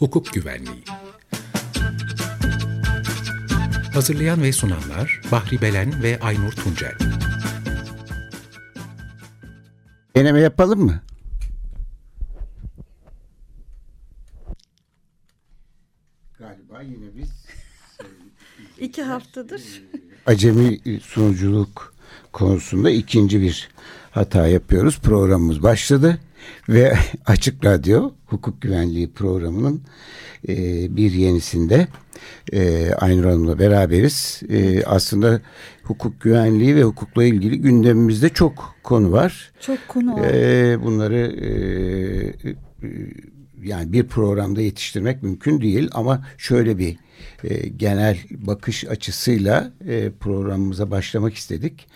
Hukuk Güvenliği Hazırlayan ve sunanlar Bahri Belen ve Aynur Tuncel Deneme yapalım mı? Galiba yine biz İki haftadır. Acemi sunuculuk konusunda ikinci bir hata yapıyoruz. Programımız başladı ve Açık Radyo Hukuk Güvenliği programının e, bir yenisinde e, Aynur Hanım'la beraberiz. E, aslında hukuk güvenliği ve hukukla ilgili gündemimizde çok konu var. Çok konu var. E, bunları e, e, yani bir programda yetiştirmek mümkün değil ama şöyle bir e, genel bakış açısıyla e, programımıza başlamak istedik.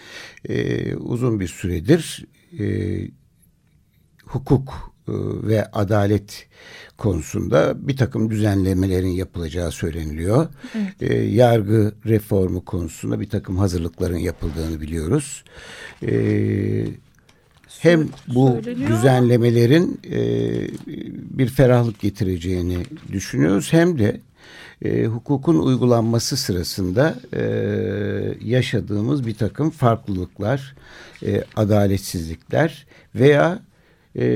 E, uzun bir süredir e, hukuk e, ve adalet konusunda bir takım düzenlemelerin yapılacağı söyleniliyor. Evet. E, yargı reformu konusunda bir takım hazırlıkların yapıldığını biliyoruz. E, hem bu Söyleniyor. düzenlemelerin e, bir ferahlık getireceğini düşünüyoruz hem de e, hukukun uygulanması sırasında e, yaşadığımız bir takım farklılıklar, e, adaletsizlikler veya e,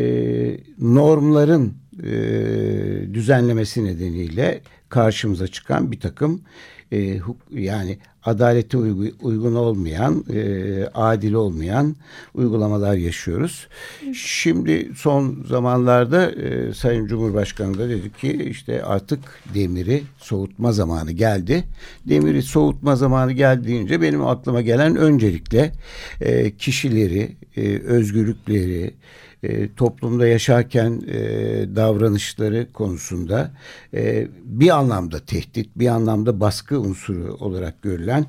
normların e, düzenlemesi nedeniyle karşımıza çıkan bir takım e, huk- yani adalete uygu- uygun olmayan, e, adil olmayan uygulamalar yaşıyoruz. Şimdi son zamanlarda e, Sayın Cumhurbaşkanı da dedi ki işte artık demiri soğutma zamanı geldi. Demiri soğutma zamanı geldiğince benim aklıma gelen öncelikle e, kişileri, özgürlükleri, e, toplumda yaşarken e, davranışları konusunda e, bir anlamda tehdit, bir anlamda baskı unsuru olarak görülen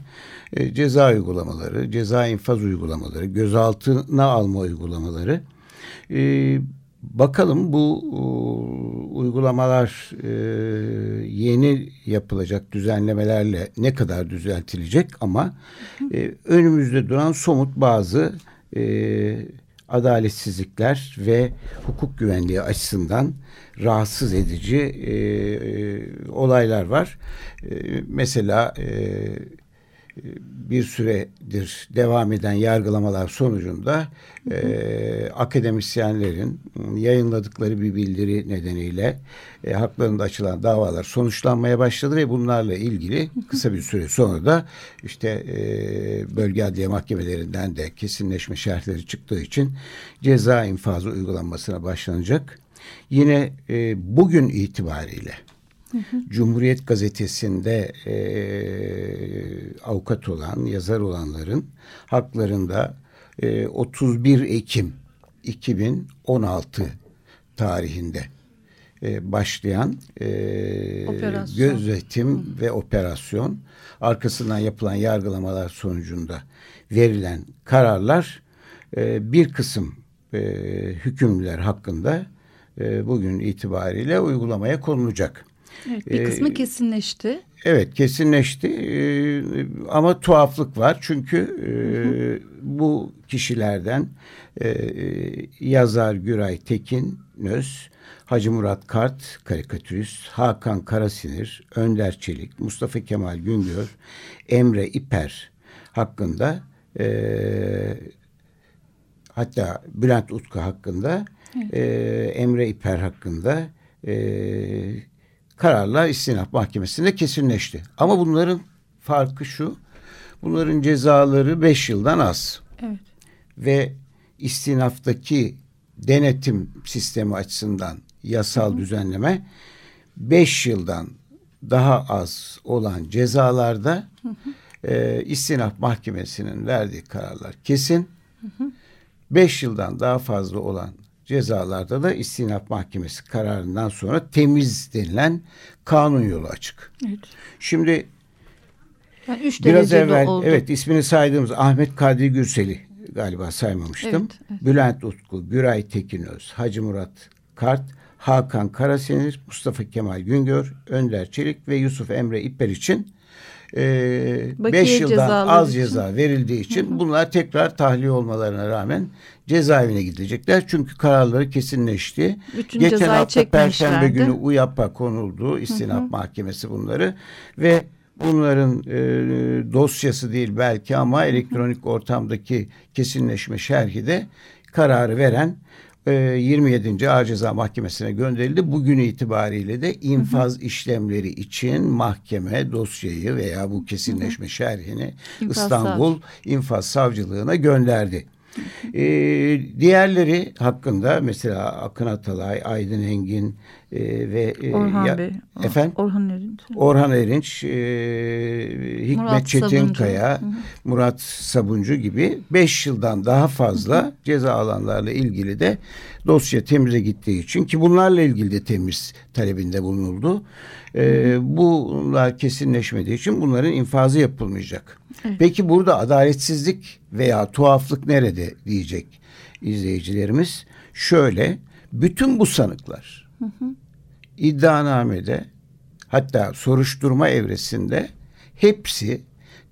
e, ceza uygulamaları, ceza infaz uygulamaları, gözaltına alma uygulamaları. E, bakalım bu e, uygulamalar e, yeni yapılacak düzenlemelerle ne kadar düzeltilecek ama e, önümüzde duran somut bazı e, adaletsizlikler ve hukuk güvenliği açısından rahatsız edici e, e, olaylar var. E, mesela e, bir süredir devam eden yargılamalar sonucunda e, akademisyenlerin yayınladıkları bir bildiri nedeniyle e, haklarında açılan davalar sonuçlanmaya başladı ve bunlarla ilgili kısa bir süre sonra da işte e, bölge adliye mahkemelerinden de kesinleşme şartları çıktığı için ceza infazı uygulanmasına başlanacak. Yine e, bugün itibariyle Cumhuriyet Gazetesi'nde e, avukat olan, yazar olanların haklarında e, 31 Ekim 2016 tarihinde e, başlayan e, Operasyon. gözetim ve operasyon arkasından yapılan yargılamalar sonucunda verilen kararlar e, bir kısım e, hükümlüler hakkında e, bugün itibariyle uygulamaya konulacak. Evet, bir Ee, kısmı kesinleşti. Evet kesinleşti. Ee, ama tuhaflık var. Çünkü e, bu kişilerden e, yazar Güray Tekin Öz, Hacı Murat Kart karikatürist, Hakan Karasinir, Önder Çelik, Mustafa Kemal Güngör, Emre İper hakkında e, hatta Bülent Utku hakkında e, Emre İper hakkında e, kararlar istinaf mahkemesinde kesinleşti. Ama bunların farkı şu. Bunların cezaları 5 yıldan az. Evet. Ve istinaftaki denetim sistemi açısından yasal düzenleme 5 yıldan daha az olan cezalarda e, istinaf mahkemesinin verdiği kararlar kesin. 5 yıldan daha fazla olan cezalarda da istinaf mahkemesi kararından sonra temiz denilen kanun yolu açık. Evet. Şimdi Yani üç biraz evvel oldu. evet ismini saydığımız Ahmet Kadri Gürsel'i galiba saymamıştım. Evet, evet. Bülent Utku, Güray Tekinöz, Hacı Murat Kart, Hakan Karasenir, Mustafa Kemal Güngör, Önder Çelik ve Yusuf Emre İpper için 5 e, yıldan az için. ceza verildiği için bunlar tekrar tahliye olmalarına rağmen cezaevine gidecekler. Çünkü kararları kesinleşti. Bütün Geçen hafta Perşembe günü UYAP'a konuldu. İstinaf hı hı. Mahkemesi bunları ve bunların e, dosyası değil belki ama elektronik ortamdaki kesinleşme şerhi de kararı veren 27. E, Ağır Ceza Mahkemesi'ne gönderildi. Bugün itibariyle de infaz hı hı. işlemleri için mahkeme dosyayı veya bu kesinleşme hı hı. şerhini infaz İstanbul Savcı. İnfaz Savcılığına gönderdi. E, diğerleri hakkında mesela Akın Atalay, Aydın Engin e, ve Orhan ya, Bey, efendim Orhan Erinç, Orhan Erinç, e, Hikmet Murat Çetinkaya, Sabuncu. Murat Sabuncu gibi beş yıldan daha fazla Hı. ceza alanlarla ilgili de dosya temize gittiği için ki bunlarla ilgili de temiz talebinde bulunuldu. E, bunlar kesinleşmediği için bunların infazı yapılmayacak. Evet. Peki burada adaletsizlik veya tuhaflık nerede diyecek izleyicilerimiz. Şöyle bütün bu sanıklar hı hı. iddianamede hatta soruşturma evresinde hepsi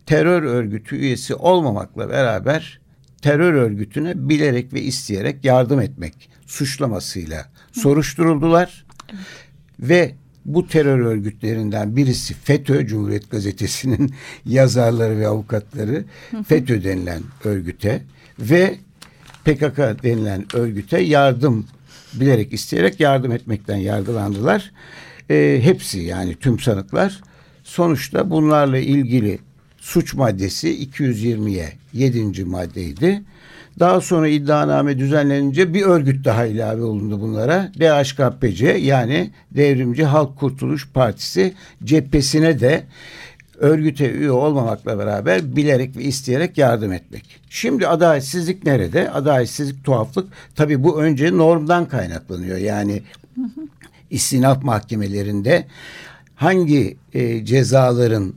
terör örgütü üyesi olmamakla beraber terör örgütüne bilerek ve isteyerek yardım etmek suçlamasıyla hı. soruşturuldular. Evet. Ve bu terör örgütlerinden birisi FETÖ Cumhuriyet Gazetesi'nin yazarları ve avukatları FETÖ denilen örgüte ve PKK denilen örgüte yardım bilerek isteyerek yardım etmekten yargılandılar. E, hepsi yani tüm sanıklar sonuçta bunlarla ilgili suç maddesi 220'ye 7. maddeydi. Daha sonra iddianame düzenlenince bir örgüt daha ilave olundu bunlara. DHKPC yani Devrimci Halk Kurtuluş Partisi cephesine de örgüte üye olmamakla beraber bilerek ve isteyerek yardım etmek. Şimdi adaletsizlik nerede? Adaletsizlik, tuhaflık tabii bu önce normdan kaynaklanıyor. Yani istinaf mahkemelerinde hangi e, cezaların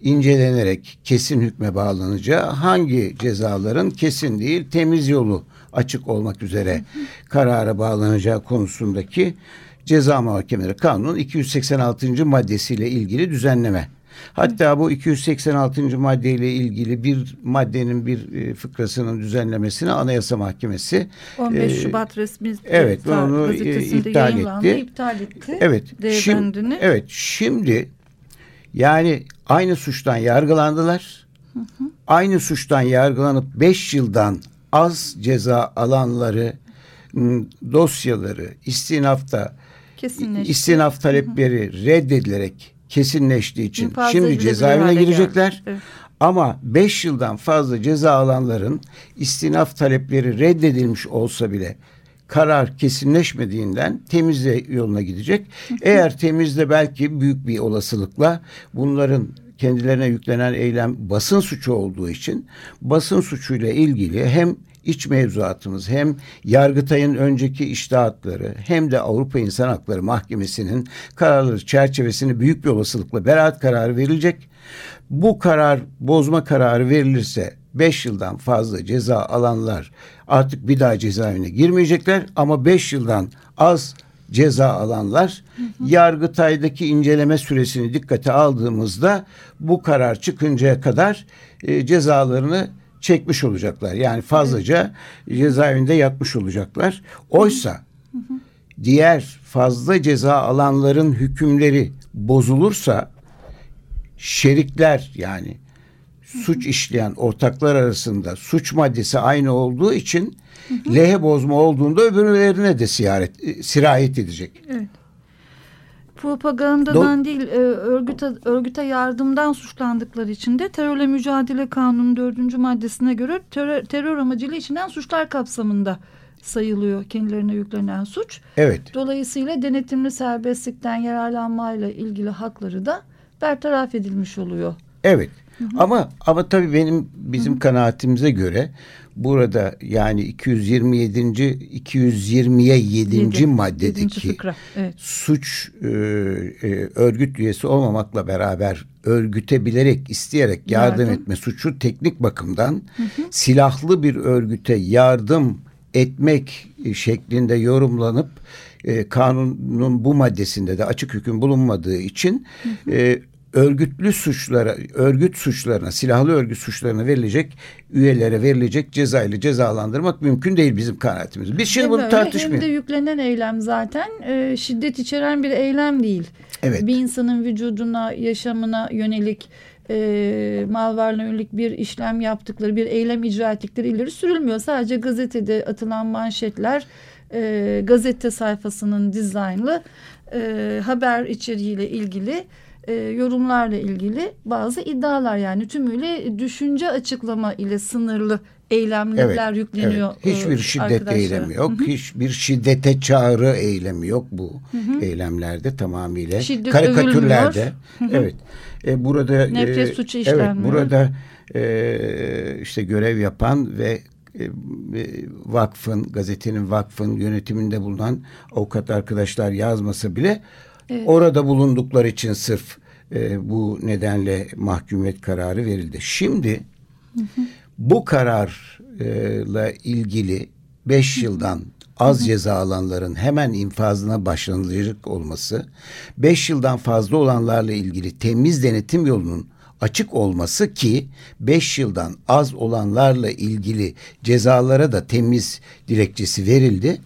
incelenerek kesin hükme bağlanacağı, hangi cezaların kesin değil temiz yolu açık olmak üzere karara bağlanacağı konusundaki Ceza Mahkemeleri Kanunu 286. maddesiyle ilgili düzenleme. Hatta bu 286. maddeyle ilgili bir maddenin bir e, fıkrasının düzenlemesine Anayasa Mahkemesi 15 e, Şubat resmi evet onu e, iptal etti. iptal etti. Evet. Şimdi, evet. Şimdi yani aynı suçtan yargılandılar. Hı hı. Aynı suçtan yargılanıp beş yıldan az ceza alanları dosyaları istinafta istinaf talepleri hı hı. reddedilerek kesinleştiği için şimdi cezaevine girecekler. Evet. Ama beş yıldan fazla ceza alanların istinaf talepleri reddedilmiş olsa bile karar kesinleşmediğinden temizle yoluna gidecek. Eğer temizle belki büyük bir olasılıkla bunların kendilerine yüklenen eylem basın suçu olduğu için basın suçuyla ilgili hem iç mevzuatımız hem Yargıtay'ın önceki iştahatları hem de Avrupa İnsan Hakları Mahkemesi'nin kararları çerçevesini büyük bir olasılıkla beraat kararı verilecek. Bu karar bozma kararı verilirse 5 yıldan fazla ceza alanlar artık bir daha cezaevine girmeyecekler ama 5 yıldan az ceza alanlar hı hı. Yargıtay'daki inceleme süresini dikkate aldığımızda bu karar çıkıncaya kadar e, cezalarını çekmiş olacaklar. Yani fazlaca evet. cezaevinde yatmış olacaklar. Oysa hı hı. diğer fazla ceza alanların hükümleri bozulursa şerikler yani suç işleyen ortaklar arasında suç maddesi aynı olduğu için hı hı. lehe bozma olduğunda öbürlerine de siyaret, e, sirayet edecek. Evet. Propagandadan Do değil e, örgüte, örgüte yardımdan suçlandıkları için de terörle mücadele kanunun dördüncü maddesine göre terör, terör amacıyla içinden suçlar kapsamında sayılıyor kendilerine yüklenen suç. Evet. Dolayısıyla denetimli serbestlikten yararlanmayla ilgili hakları da bertaraf edilmiş oluyor. Evet. Hı hı. Ama ama tabii benim bizim hı hı. kanaatimize göre burada yani 227. 220'ye 7. 7. maddedeki evet. suç e, e, örgüt üyesi olmamakla beraber örgüte bilerek isteyerek yardım, yardım. etme suçu teknik bakımdan hı hı. silahlı bir örgüte yardım etmek şeklinde yorumlanıp e, kanunun bu maddesinde de açık hüküm bulunmadığı için hı hı. E, örgütlü suçlara, örgüt suçlarına, silahlı örgüt suçlarına verilecek üyelere verilecek cezayla cezalandırmak mümkün değil bizim kanaatimiz. Biz şimdi Hem bunu tartışmıyoruz. Hem de yüklenen eylem zaten e, şiddet içeren bir eylem değil. Evet. Bir insanın vücuduna, yaşamına yönelik e, mal varlığına yönelik bir işlem yaptıkları, bir eylem icra ettikleri ileri sürülmüyor. Sadece gazetede atılan manşetler, e, gazete sayfasının dizaynlı e, haber içeriğiyle ilgili e, yorumlarla ilgili bazı iddialar yani tümüyle düşünce açıklama ile sınırlı eylemler yükleniyor. evet. Hiçbir e, şiddet eylemi yok. Hiçbir şiddete çağrı eylemi yok bu eylemlerde tamamıyla. Şiddet Karikatürlerde. evet. E, burada Nefret e, suçu Evet, işlenmiyor. burada e, işte görev yapan ve e, e, vakfın, gazetenin vakfın yönetiminde bulunan avukat arkadaşlar yazmasa bile Evet. orada bulundukları için sırf e, bu nedenle mahkumiyet kararı verildi. Şimdi bu kararla ilgili 5 yıldan az ceza alanların hemen infazına başlanılacak olması, 5 yıldan fazla olanlarla ilgili temiz denetim yolunun açık olması ki 5 yıldan az olanlarla ilgili cezalara da temiz dilekçesi verildi.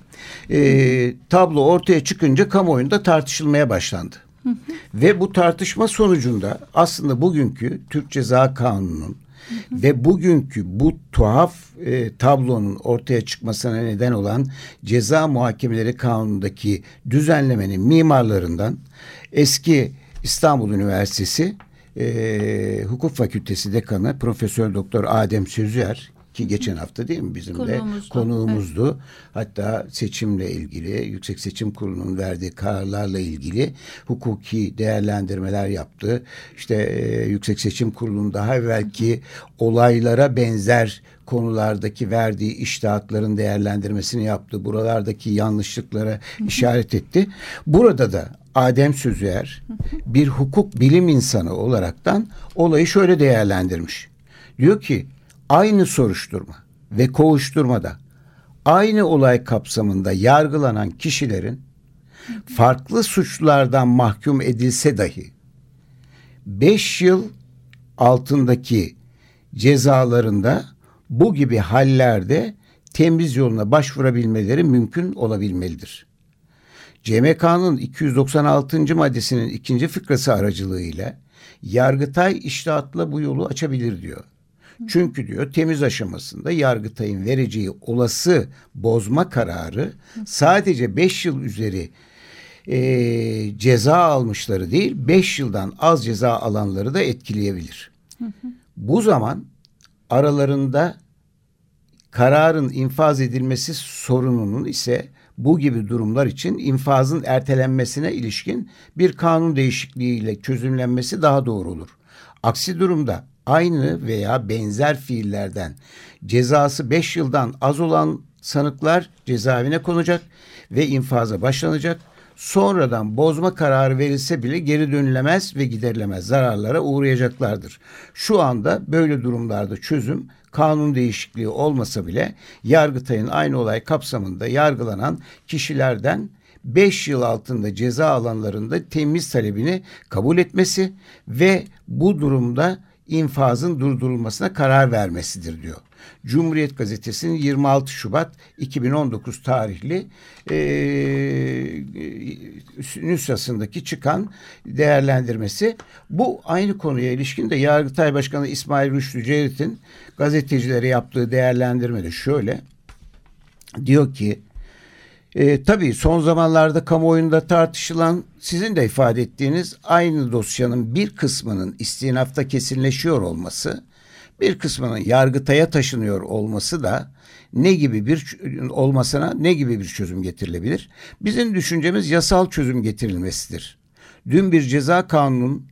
Ee, tablo ortaya çıkınca kamuoyunda tartışılmaya başlandı. Ve bu tartışma sonucunda aslında bugünkü Türk Ceza Kanunu'nun ve bugünkü bu tuhaf e, tablonun ortaya çıkmasına neden olan ceza muhakemeleri kanunundaki düzenlemenin mimarlarından eski İstanbul Üniversitesi e, Hukuk Fakültesi Dekanı Profesör Doktor Adem Sözüer ki geçen hafta değil mi bizim de Konuğumuzdu. konuğumuzdu. Hatta seçimle ilgili Yüksek Seçim Kurulu'nun verdiği kararlarla ilgili hukuki değerlendirmeler yaptı. İşte e, Yüksek Seçim Kurulu'nun daha evvelki olaylara benzer konulardaki verdiği iştahatların değerlendirmesini yaptı. Buralardaki yanlışlıklara işaret etti. Burada da Adem Sözüer bir hukuk bilim insanı olaraktan olayı şöyle değerlendirmiş. Diyor ki aynı soruşturma ve kovuşturmada aynı olay kapsamında yargılanan kişilerin farklı suçlardan mahkum edilse dahi 5 yıl altındaki cezalarında bu gibi hallerde temiz yoluna başvurabilmeleri mümkün olabilmelidir. CMK'nın 296. maddesinin ikinci fıkrası aracılığıyla Yargıtay iştahatla bu yolu açabilir diyor. Çünkü diyor temiz aşamasında Yargıtay'ın vereceği olası bozma kararı sadece 5 yıl üzeri e, ceza almışları değil 5 yıldan az ceza alanları da etkileyebilir. Bu zaman aralarında kararın infaz edilmesi sorununun ise bu gibi durumlar için infazın ertelenmesine ilişkin bir kanun değişikliğiyle çözümlenmesi daha doğru olur. Aksi durumda aynı veya benzer fiillerden cezası 5 yıldan az olan sanıklar cezaevine konacak ve infaza başlanacak. Sonradan bozma kararı verilse bile geri dönülemez ve giderilemez zararlara uğrayacaklardır. Şu anda böyle durumlarda çözüm kanun değişikliği olmasa bile Yargıtay'ın aynı olay kapsamında yargılanan kişilerden 5 yıl altında ceza alanlarında temiz talebini kabul etmesi ve bu durumda infazın durdurulmasına karar vermesidir diyor. Cumhuriyet Gazetesi'nin 26 Şubat 2019 tarihli e, nüshasındaki çıkan değerlendirmesi. Bu aynı konuya ilişkin de Yargıtay Başkanı İsmail Rüştü Cerit'in gazetecilere yaptığı değerlendirme de şöyle. Diyor ki e, tabii son zamanlarda kamuoyunda tartışılan sizin de ifade ettiğiniz aynı dosyanın bir kısmının istinafta kesinleşiyor olması, bir kısmının yargıtaya taşınıyor olması da ne gibi bir olmasına ne gibi bir çözüm getirilebilir? Bizim düşüncemiz yasal çözüm getirilmesidir. Dün bir ceza kanunun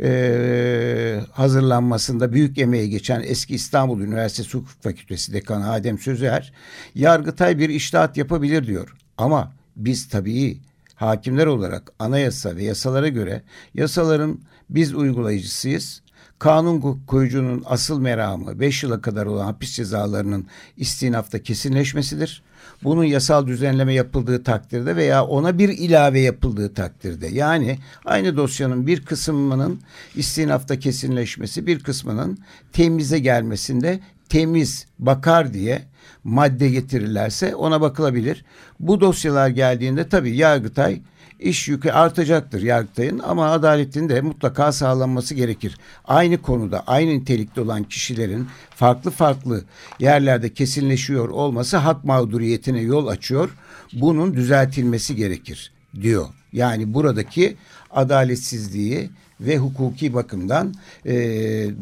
e, hazırlanmasında büyük emeği geçen eski İstanbul Üniversitesi Hukuk Fakültesi Dekanı Adem Sözer, Yargıtay bir iştahat yapabilir diyor. Ama biz tabii hakimler olarak anayasa ve yasalara göre yasaların biz uygulayıcısıyız. Kanun koyucunun asıl meramı 5 yıla kadar olan hapis cezalarının istinafta kesinleşmesidir. Bunun yasal düzenleme yapıldığı takdirde veya ona bir ilave yapıldığı takdirde yani aynı dosyanın bir kısmının istinafta kesinleşmesi bir kısmının temize gelmesinde temiz bakar diye madde getirirlerse ona bakılabilir. Bu dosyalar geldiğinde tabii Yargıtay iş yükü artacaktır Yargıtay'ın ama adaletin de mutlaka sağlanması gerekir. Aynı konuda aynı nitelikte olan kişilerin farklı farklı yerlerde kesinleşiyor olması hak mağduriyetine yol açıyor. Bunun düzeltilmesi gerekir diyor. Yani buradaki adaletsizliği ve hukuki bakımdan e,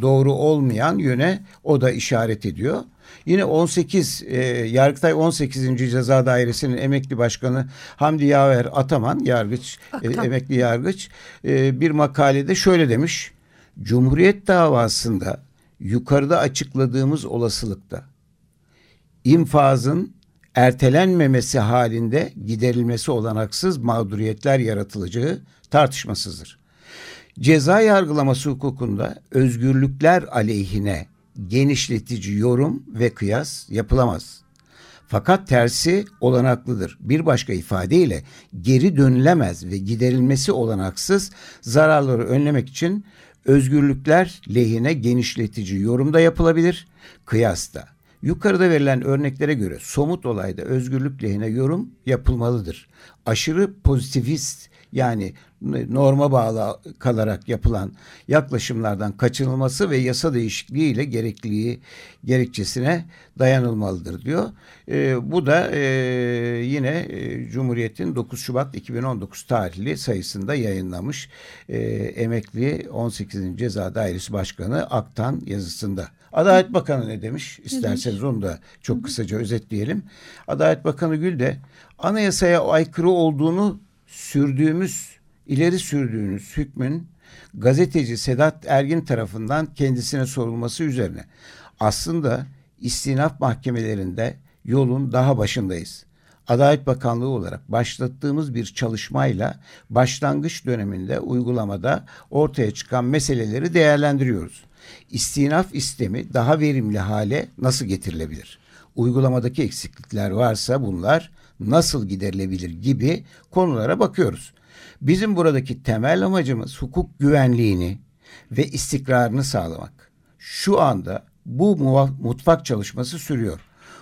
doğru olmayan yöne o da işaret ediyor. Yine 18 e, Yargıtay 18. Ceza Dairesi'nin emekli başkanı Hamdi Yaver Ataman yargıç e, emekli yargıç e, bir makalede şöyle demiş. Cumhuriyet davasında yukarıda açıkladığımız olasılıkta infazın ertelenmemesi halinde giderilmesi olanaksız mağduriyetler yaratılacağı tartışmasızdır. Ceza yargılaması hukukunda özgürlükler aleyhine genişletici yorum ve kıyas yapılamaz. Fakat tersi olanaklıdır. Bir başka ifadeyle geri dönülemez ve giderilmesi olanaksız zararları önlemek için özgürlükler lehine genişletici yorum da yapılabilir, kıyas da. Yukarıda verilen örneklere göre somut olayda özgürlük lehine yorum yapılmalıdır. Aşırı pozitivist yani norma bağlı kalarak yapılan yaklaşımlardan kaçınılması ve yasa değişikliği ile gerekliliği gerekçesine dayanılmalıdır diyor. E, bu da e, yine e, Cumhuriyet'in 9 Şubat 2019 tarihli sayısında yayınlamış e, emekli 18. Ceza Dairesi Başkanı Aktan yazısında. Adalet Bakanı ne demiş? İsterseniz onu da çok kısaca özetleyelim. Adalet Bakanı Gül de anayasaya aykırı olduğunu sürdüğümüz, ileri sürdüğünüz hükmün gazeteci Sedat Ergin tarafından kendisine sorulması üzerine aslında istinaf mahkemelerinde yolun daha başındayız. Adalet Bakanlığı olarak başlattığımız bir çalışmayla başlangıç döneminde uygulamada ortaya çıkan meseleleri değerlendiriyoruz. İstinaf istemi daha verimli hale nasıl getirilebilir? Uygulamadaki eksiklikler varsa bunlar nasıl giderilebilir gibi konulara bakıyoruz. Bizim buradaki temel amacımız hukuk güvenliğini ve istikrarını sağlamak. Şu anda bu mutfak çalışması sürüyor.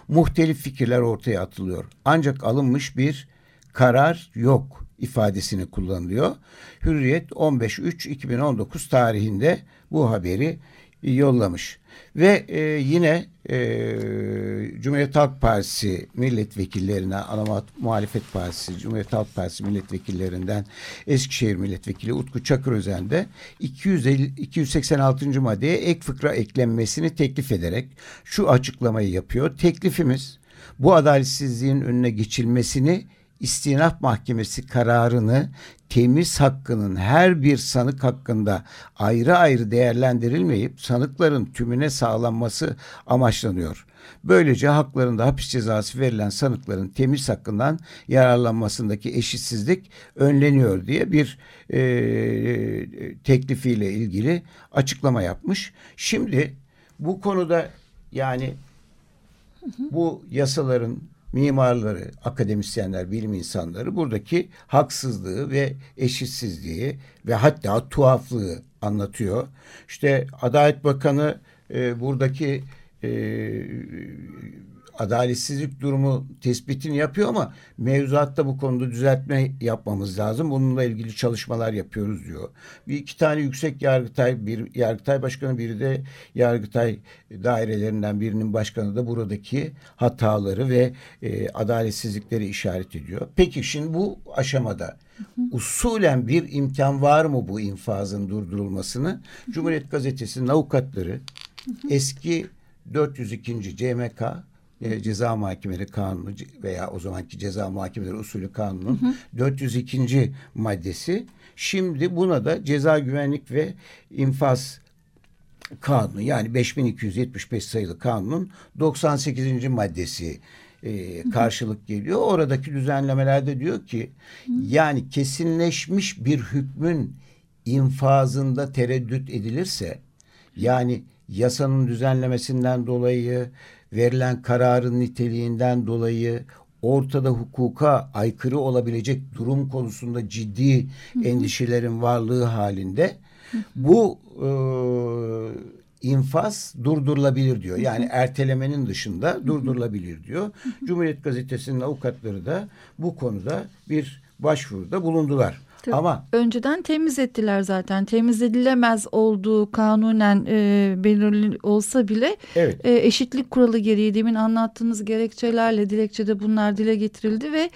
Muhtelif fikirler ortaya atılıyor. Ancak alınmış bir karar yok ifadesini kullanılıyor. Hürriyet 15.3.2019 tarihinde bu haberi yollamış. Ve e, yine e, Cumhuriyet Halk Partisi milletvekillerine, ana muhalefet partisi, Cumhuriyet Halk Partisi milletvekillerinden Eskişehir milletvekili Utku Çakırözen de 250, 286. maddeye ek fıkra eklenmesini teklif ederek şu açıklamayı yapıyor. Teklifimiz bu adaletsizliğin önüne geçilmesini istinaf mahkemesi kararını temiz hakkının her bir sanık hakkında ayrı ayrı değerlendirilmeyip sanıkların tümüne sağlanması amaçlanıyor. Böylece haklarında hapis cezası verilen sanıkların temiz hakkından yararlanmasındaki eşitsizlik önleniyor diye bir e, teklifiyle ilgili açıklama yapmış. Şimdi bu konuda yani bu yasaların mimarları, akademisyenler, bilim insanları buradaki haksızlığı ve eşitsizliği ve hatta tuhaflığı anlatıyor. İşte Adalet Bakanı e, buradaki e, adaletsizlik durumu tespitini yapıyor ama mevzuatta bu konuda düzeltme yapmamız lazım. Bununla ilgili çalışmalar yapıyoruz diyor. Bir iki tane yüksek yargıtay, bir yargıtay başkanı, biri de yargıtay dairelerinden birinin başkanı da buradaki hataları ve e, adaletsizlikleri işaret ediyor. Peki şimdi bu aşamada usulen bir imkan var mı bu infazın durdurulmasını? Cumhuriyet Gazetesi'nin avukatları eski 402. CMK e, Ceza Muhakemeleri Kanunu veya o zamanki Ceza Muhakemeleri Usulü Kanunun hı hı. 402. maddesi. Şimdi buna da Ceza Güvenlik ve İnfaz Kanunu yani 5275 sayılı kanunun 98. maddesi e, karşılık geliyor. Oradaki düzenlemelerde diyor ki yani kesinleşmiş bir hükmün infazında tereddüt edilirse Yani yasanın düzenlemesinden dolayı, verilen kararın niteliğinden dolayı, ortada hukuka aykırı olabilecek durum konusunda ciddi endişelerin varlığı halinde bu e, infaz durdurulabilir diyor. Yani ertelemenin dışında durdurulabilir diyor. Cumhuriyet Gazetesi'nin avukatları da bu konuda bir başvuruda bulundular. Tabii. Ama önceden temiz ettiler zaten. Temiz edilemez olduğu kanunen e, belirli olsa bile evet. e, eşitlik kuralı gereği demin anlattığınız gerekçelerle dilekçede bunlar dile getirildi ve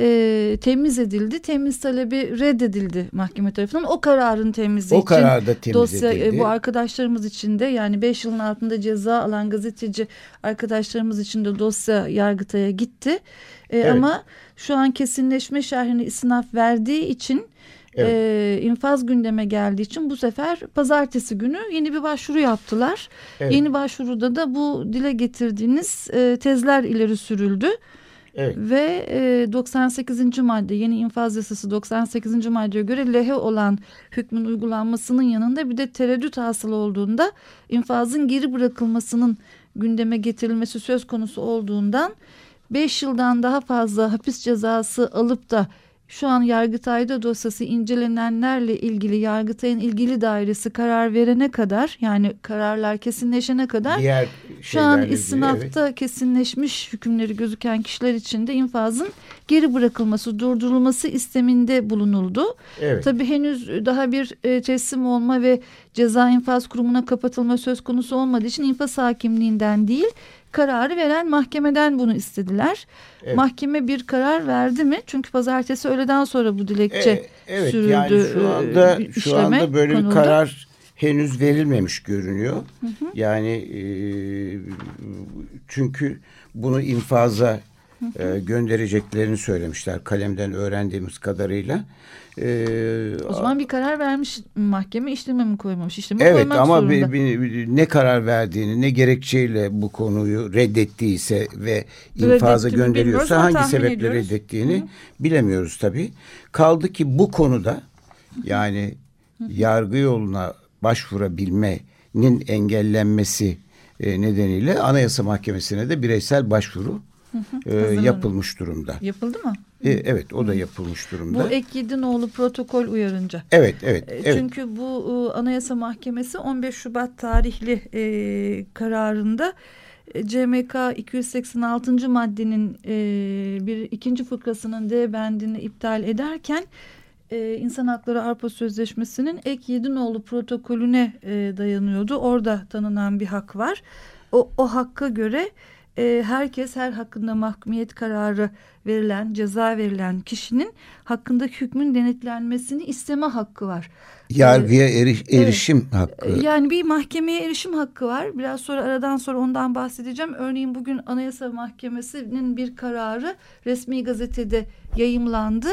e, temiz edildi. Temiz talebi reddedildi mahkeme tarafından. O kararın temizliği o karar da temiz dosya, edildi. E, bu arkadaşlarımız için de yani 5 yılın altında ceza alan gazeteci arkadaşlarımız için de dosya Yargıtay'a gitti. E, Evet. Ama şu an kesinleşme şerhine istinaf verdiği için Evet. e, infaz gündeme geldiği için bu sefer pazartesi günü yeni bir başvuru yaptılar. Evet. Yeni başvuruda da bu dile getirdiğiniz e, tezler ileri sürüldü. Evet. Ve e, 98. madde yeni infaz yasası 98. maddeye göre lehe olan hükmün uygulanmasının yanında bir de tereddüt hasıl olduğunda infazın geri bırakılmasının gündeme getirilmesi söz konusu olduğundan 5 yıldan daha fazla hapis cezası alıp da şu an Yargıtay'da dosyası incelenenlerle ilgili Yargıtay'ın ilgili dairesi karar verene kadar yani kararlar kesinleşene kadar Diğer şu an istinafta kesinleşmiş hükümleri gözüken kişiler için de infazın geri bırakılması, durdurulması isteminde bulunuldu. Evet. Tabii henüz daha bir e, teslim olma ve ceza infaz kurumuna kapatılma söz konusu olmadığı için infaz hakimliğinden değil, kararı veren mahkemeden bunu istediler. Evet. Mahkeme bir karar verdi mi? Çünkü pazartesi öğleden sonra bu dilekçe E, evet sürüldü. yani şu e, anda bir şu anda böyle bir konuldu. karar henüz verilmemiş görünüyor. Yani e, çünkü bunu infaza e, göndereceklerini söylemişler kalemden öğrendiğimiz kadarıyla. E, O zaman bir karar vermiş mahkeme işleme mi koymamış? İşleme Evet koymak ama zorunda. bir, bir- ne karar verdiğini ne gerekçeyle bu konuyu reddettiyse ve infaza Reddetti gönderiyorsa hangi sebeple ediyoruz. reddettiğini bilemiyoruz tabii. Kaldı ki bu konuda yani yargı yoluna başvurabilmenin engellenmesi e, nedeniyle Anayasa Mahkemesi'ne de bireysel başvuru e, hazırlanıyor. yapılmış durumda. Yapıldı mı? E, evet o da yapılmış durumda. Bu ek Yedinoğlu protokol uyarınca. evet evet E, evet. Çünkü bu e, Anayasa Mahkemesi 15 Şubat tarihli e, kararında e, CMK 286. maddenin e, bir ikinci fıkrasının D bendini iptal ederken e, İnsan Hakları Avrupa Sözleşmesi'nin ek Yedinoğlu protokolüne e, dayanıyordu. Orada tanınan bir hak var. O, o hakka göre e, herkes her hakkında mahkumiyet kararı verilen, ceza verilen kişinin hakkındaki hükmün denetlenmesini isteme hakkı var. Yargıya eriş, erişim hakkı. E, Yani bir mahkemeye erişim hakkı var. Biraz sonra aradan sonra ondan bahsedeceğim. Örneğin bugün Anayasa Mahkemesi'nin bir kararı resmi gazetede yayımlandı.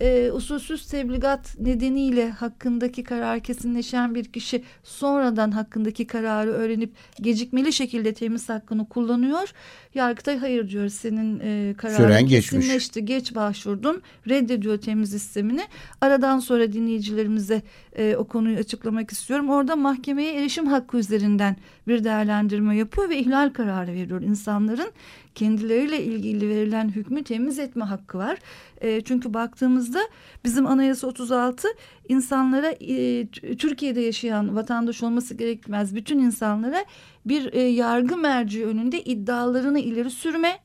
E, usulsüz tebligat nedeniyle hakkındaki karar kesinleşen bir kişi sonradan hakkındaki kararı öğrenip gecikmeli şekilde temiz hakkını kullanıyor. Yargıtay hayır diyor senin e, kararın Süren geçmiş. kesinleşti. Geç başvurdun. Reddediyor temiz istemini. Aradan sonra dinleyicilerimize e, o konuyu açıklamak istiyorum. Orada mahkemeye erişim hakkı üzerinden bir değerlendirme yapıyor ve ihlal kararı veriyor. İnsanların kendileriyle ilgili verilen hükmü temiz etme hakkı var. E, çünkü baktığımızda bizim Anayasa 36 insanlara e, Türkiye'de yaşayan vatandaş olması gerekmez bütün insanlara bir e, yargı merci önünde iddialarını ileri sürme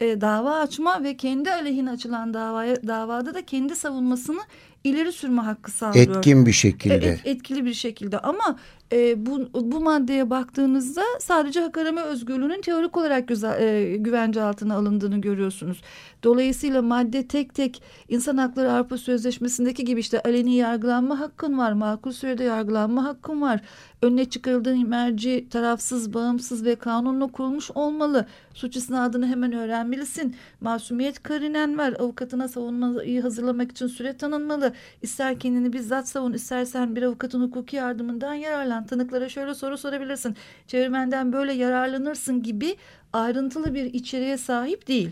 e, dava açma ve kendi aleyhine açılan davaya davada da kendi savunmasını ileri sürme hakkı sağlıyor. Etkin bir E, şekilde. et- etkili bir şekilde ama e, bu, bu maddeye baktığınızda sadece hak arama özgürlüğünün teorik olarak güzel, e, güvence altına alındığını görüyorsunuz. Dolayısıyla madde tek tek insan hakları Avrupa Sözleşmesi'ndeki gibi işte aleni yargılanma hakkın var, makul sürede yargılanma hakkın var. Önüne çıkarıldığın merci tarafsız, bağımsız ve kanunla kurulmuş olmalı. Suç isnadını hemen öğrenmelisin. Masumiyet karinen var. Avukatına savunmayı hazırlamak için süre tanınmalı. İster kendini bizzat savun, istersen bir avukatın hukuki yardımından yararlan. Tanıklara şöyle soru sorabilirsin. Çevirmenden böyle yararlanırsın gibi ayrıntılı bir içeriğe sahip değil.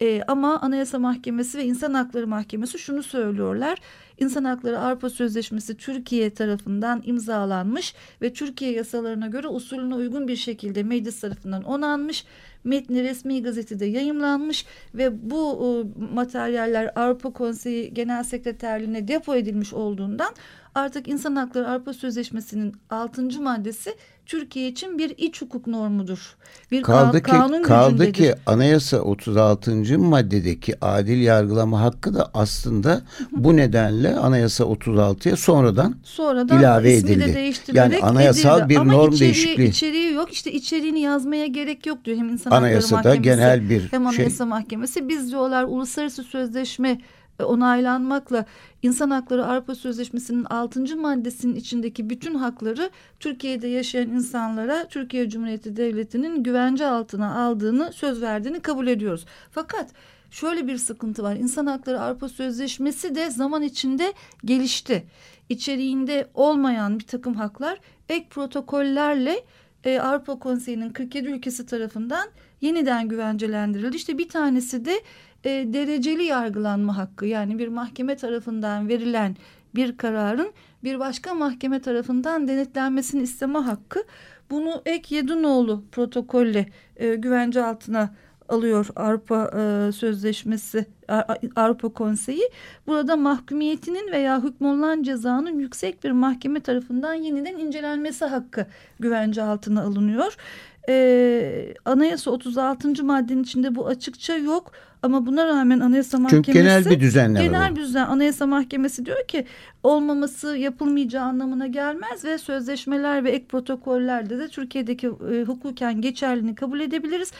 E, ama Anayasa Mahkemesi ve İnsan Hakları Mahkemesi şunu söylüyorlar. İnsan Hakları Avrupa Sözleşmesi Türkiye tarafından imzalanmış ve Türkiye yasalarına göre usulüne uygun bir şekilde meclis tarafından onanmış. Metni resmi gazetede yayımlanmış ve bu e, materyaller Avrupa Konseyi Genel Sekreterliğine depo edilmiş olduğundan artık İnsan Hakları Avrupa Sözleşmesi'nin 6. maddesi Türkiye için bir iç hukuk normudur. Bir kaldı ka kanun ki, kaldı gücündedir. ki anayasa 36. maddedeki adil yargılama hakkı da aslında bu nedenle anayasa 36'ya sonradan, sonradan ilave edildi. de Yani anayasal edildi. bir Ama norm içeriği, değişikliği. içeriği yok. İşte içeriğini yazmaya gerek yok diyor hem İnsan Anayasada Mahkemesi genel bir hem şey. Anayasa Mahkemesi. Biz diyorlar uluslararası sözleşme onaylanmakla İnsan Hakları Avrupa Sözleşmesi'nin 6. maddesinin içindeki bütün hakları Türkiye'de yaşayan insanlara Türkiye Cumhuriyeti Devleti'nin güvence altına aldığını söz verdiğini kabul ediyoruz. Fakat şöyle bir sıkıntı var. İnsan Hakları Avrupa Sözleşmesi de zaman içinde gelişti. İçeriğinde olmayan bir takım haklar ek protokollerle e, Avrupa Konseyi'nin 47 ülkesi tarafından yeniden güvencelendirildi. İşte bir tanesi de e, dereceli yargılanma hakkı yani bir mahkeme tarafından verilen bir kararın bir başka mahkeme tarafından denetlenmesini isteme hakkı. Bunu ek Yedunoğlu protokolle e, güvence altına alıyor Avrupa e, Sözleşmesi Avrupa Konseyi. Burada mahkumiyetinin veya hükmolunan cezanın yüksek bir mahkeme tarafından yeniden incelenmesi hakkı güvence altına alınıyor. Ee, Anayasa 36. maddenin içinde bu açıkça yok ama buna rağmen Anayasa Mahkemesi Çünkü genel bir düzenleme genel bir düzen Anayasa Mahkemesi diyor ki olmaması yapılmayacağı anlamına gelmez ve sözleşmeler ve ek protokollerde de Türkiye'deki e, hukuken geçerliliğini kabul edebiliriz.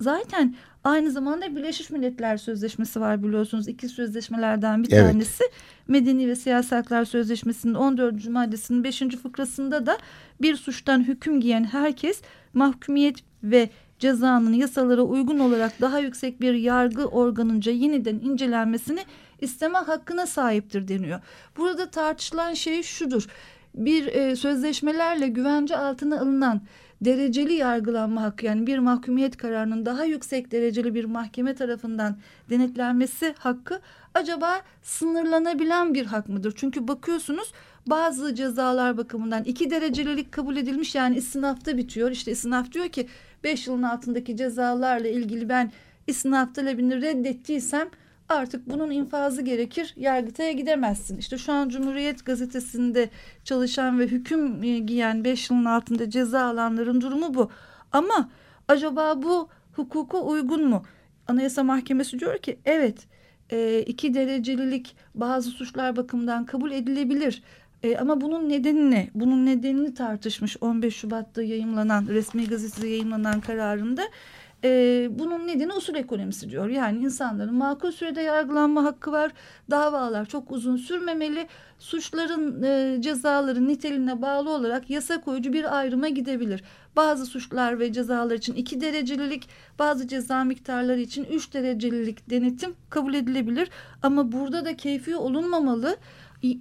Zaten aynı zamanda Birleşmiş Milletler Sözleşmesi var biliyorsunuz. İki sözleşmelerden bir Evet. tanesi. Medeni ve Siyasi Haklar Sözleşmesi'nin 14. maddesinin 5. fıkrasında da bir suçtan hüküm giyen herkes mahkumiyet ve cezanın yasalara uygun olarak daha yüksek bir yargı organınca yeniden incelenmesini isteme hakkına sahiptir deniyor. Burada tartışılan şey şudur. Bir e, sözleşmelerle güvence altına alınan dereceli yargılanma hakkı yani bir mahkumiyet kararının daha yüksek dereceli bir mahkeme tarafından denetlenmesi hakkı acaba sınırlanabilen bir hak mıdır? Çünkü bakıyorsunuz bazı cezalar bakımından iki derecelilik kabul edilmiş yani istinafta bitiyor. İşte istinaf diyor ki 5 yılın altındaki cezalarla ilgili ben istinaf talebini reddettiysem artık bunun infazı gerekir. Yargıtay'a gidemezsin. İşte şu an Cumhuriyet Gazetesi'nde çalışan ve hüküm e, giyen 5 yılın altında ceza alanların durumu bu. Ama acaba bu hukuka uygun mu? Anayasa Mahkemesi diyor ki evet e, iki derecelilik bazı suçlar bakımından kabul edilebilir. E, ama bunun nedeni ne? Bunun nedenini tartışmış 15 Şubat'ta yayımlanan resmi gazetede yayımlanan kararında. E, bunun nedeni usul ekonomisi diyor. Yani insanların makul sürede yargılanma hakkı var. Davalar çok uzun sürmemeli. Suçların e, cezaların niteliğine bağlı olarak yasa koyucu bir ayrıma gidebilir. Bazı suçlar ve cezalar için iki derecelilik, bazı ceza miktarları için üç derecelilik denetim kabul edilebilir. Ama burada da keyfi olunmamalı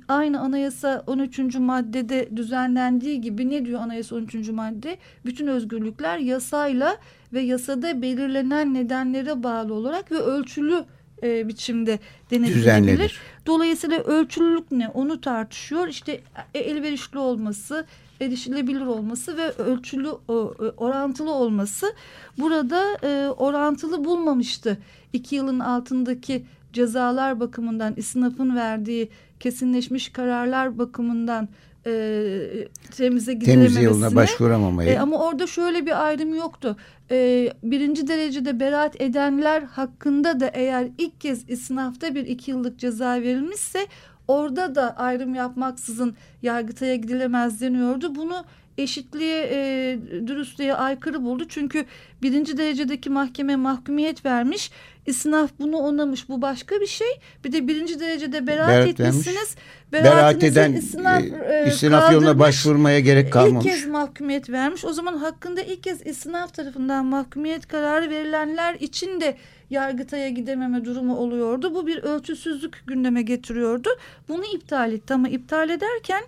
aynı anayasa 13. maddede düzenlendiği gibi ne diyor anayasa 13. madde? Bütün özgürlükler yasayla ve yasada belirlenen nedenlere bağlı olarak ve ölçülü e, biçimde denetlenebilir. Dolayısıyla ölçülülük ne onu tartışıyor. İşte e, elverişli olması, erişilebilir olması ve ölçülü e, orantılı olması burada e, orantılı bulmamıştı. İki yılın altındaki cezalar bakımından İSNAF'ın verdiği kesinleşmiş kararlar bakımından e, temize Temiz yoluna gidilememesine. başvuramamayı. E, ama orada şöyle bir ayrım yoktu. E, birinci derecede beraat edenler hakkında da eğer ilk kez isnafta bir iki yıllık ceza verilmişse orada da ayrım yapmaksızın yargıtaya gidilemez deniyordu. Bunu eşitliğe, e, dürüstlüğe aykırı buldu. Çünkü birinci derecedeki mahkeme mahkumiyet vermiş. İsnaf bunu onamış. Bu başka bir şey. Bir de birinci derecede beraat, Beraat etmişsiniz. Beraat eden isnaf, e, e, istinaf yoluna başvurmaya gerek kalmamış. İlk kez mahkumiyet vermiş. O zaman hakkında ilk kez istinaf tarafından mahkumiyet kararı verilenler için de Yargıtay'a gidememe durumu oluyordu. Bu bir ölçüsüzlük gündeme getiriyordu. Bunu iptal etti ama iptal ederken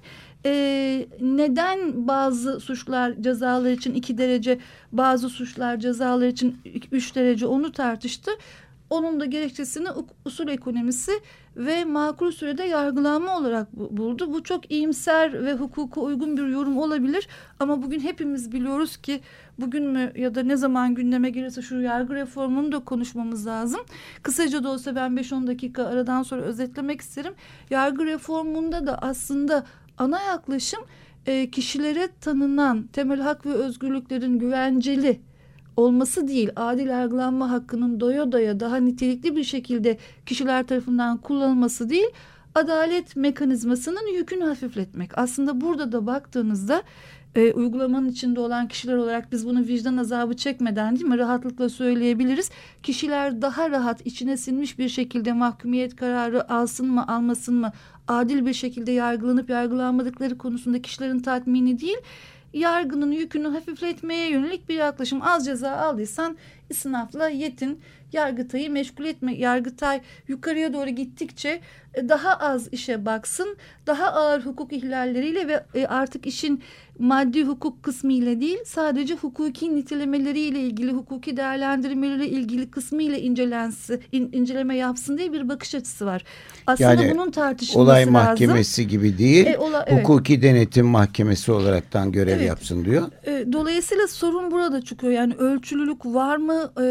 e, neden bazı suçlar cezalar için iki derece bazı suçlar cezalar için üç derece onu tartıştı. Onun da gerekçesini usul ekonomisi ve makul sürede yargılanma olarak buldu. Bu çok iyimser ve hukuka uygun bir yorum olabilir ama bugün hepimiz biliyoruz ki bugün mü ya da ne zaman gündeme gelirse şu yargı reformunu da konuşmamız lazım. Kısaca da olsa ben 5-10 dakika aradan sonra özetlemek isterim. Yargı reformunda da aslında ana yaklaşım e, kişilere tanınan temel hak ve özgürlüklerin güvenceli olması değil, adil yargılanma hakkının doya doya daha nitelikli bir şekilde kişiler tarafından kullanılması değil, adalet mekanizmasının yükünü hafifletmek. Aslında burada da baktığınızda e, uygulamanın içinde olan kişiler olarak biz bunu vicdan azabı çekmeden değil mi rahatlıkla söyleyebiliriz. Kişiler daha rahat içine sinmiş bir şekilde mahkumiyet kararı alsın mı almasın mı adil bir şekilde yargılanıp yargılanmadıkları konusunda kişilerin tatmini değil yargının yükünü hafifletmeye yönelik bir yaklaşım. Az ceza aldıysan isnafla yetin. Yargıtay'ı meşgul etme. Yargıtay yukarıya doğru gittikçe e, daha az işe baksın. Daha ağır hukuk ihlalleriyle ve e, artık işin maddi hukuk kısmı ile değil sadece hukuki nitelemeleriyle ilgili hukuki değerlendirmeleriyle ilgili kısmı ile incelensin in, inceleme yapsın diye bir bakış açısı var. Aslında yani, bunun tartışılması olay lazım. mahkemesi gibi değil e, ola, evet. hukuki denetim mahkemesi olaraktan görev evet. yapsın diyor. E, dolayısıyla sorun burada çıkıyor yani ölçülülük var mı e,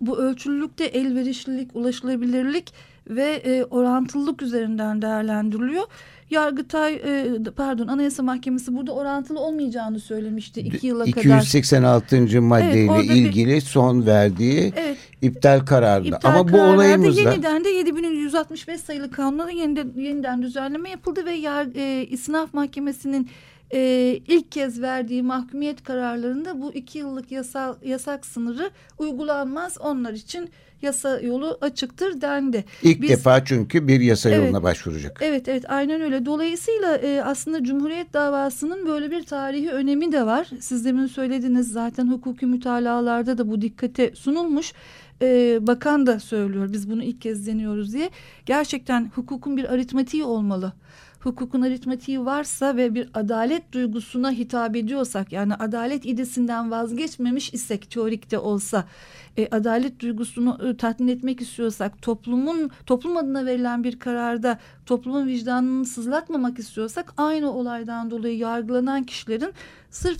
bu ölçülülükte elverişlilik ulaşılabilirlik ve e, orantılılık üzerinden değerlendiriliyor. Yargıtay e, pardon Anayasa Mahkemesi burada orantılı olmayacağını söylemişti iki yıla 286. kadar. 286. maddeyle evet, ilgili bir, son verdiği evet, iptal kararında. İptal Ama bu olayımızda yeniden de 7165 sayılı kanuna yeniden, yeniden düzenleme yapıldı ve yar, e, İsnaf Mahkemesi'nin e, ilk kez verdiği mahkumiyet kararlarında bu iki yıllık yasal, yasak sınırı uygulanmaz. Onlar için yasa yolu açıktır dendi. İlk Biz, defa çünkü bir yasa evet, yoluna başvuracak. Evet evet aynen öyle. Dolayısıyla e, aslında Cumhuriyet davasının böyle bir tarihi önemi de var. Siz demin söylediniz zaten hukuki mütalalarda da bu dikkate sunulmuş. E, bakan da söylüyor biz bunu ilk kez deniyoruz diye. Gerçekten hukukun bir aritmatiği olmalı hukukun aritmatiği varsa ve bir adalet duygusuna hitap ediyorsak yani adalet idesinden vazgeçmemiş isek teorikte olsa e, adalet duygusunu e, tatmin etmek istiyorsak toplumun toplum adına verilen bir kararda toplumun vicdanını sızlatmamak istiyorsak aynı olaydan dolayı yargılanan kişilerin sırf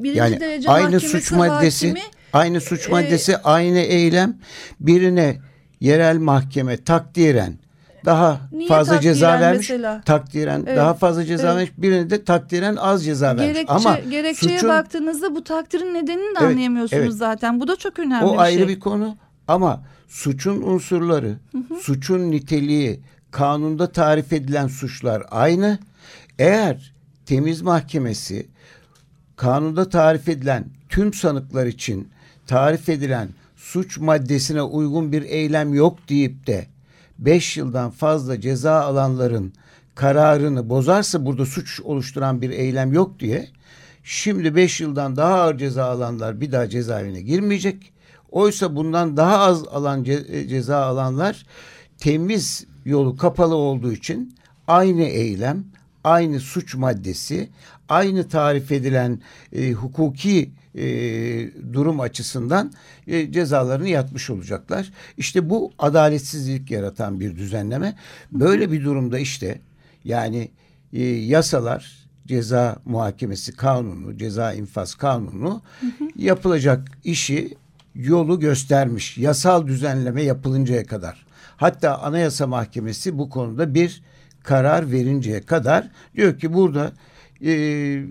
birinci yani derece aynı suç maddesi hakimi, aynı suç e, maddesi aynı eylem birine yerel mahkeme takdiren daha Niye fazla ceza vermiş. Mesela? Takdiren evet. daha fazla ceza evet. vermiş. Birine de takdiren az ceza vermiş. Gerekçe, Ama gerekçeye suçun, baktığınızda bu takdirin nedenini de evet, anlayamıyorsunuz evet. zaten. Bu da çok önemli o bir şey. O ayrı bir konu. Ama suçun unsurları, hı hı. suçun niteliği, kanunda tarif edilen suçlar aynı. Eğer temiz mahkemesi kanunda tarif edilen tüm sanıklar için tarif edilen suç maddesine uygun bir eylem yok deyip de 5 yıldan fazla ceza alanların kararını bozarsa burada suç oluşturan bir eylem yok diye şimdi 5 yıldan daha ağır ceza alanlar bir daha cezaevine girmeyecek. Oysa bundan daha az alan ce ceza alanlar temiz yolu kapalı olduğu için aynı eylem, aynı suç maddesi, aynı tarif edilen e, hukuki e, durum açısından e, cezalarını yatmış olacaklar. İşte bu adaletsizlik yaratan bir düzenleme. Böyle bir durumda işte yani e, yasalar ceza muhakemesi kanunu, ceza infaz kanunu hı hı. yapılacak işi yolu göstermiş. Yasal düzenleme yapılıncaya kadar. Hatta Anayasa Mahkemesi bu konuda bir karar verinceye kadar diyor ki burada e,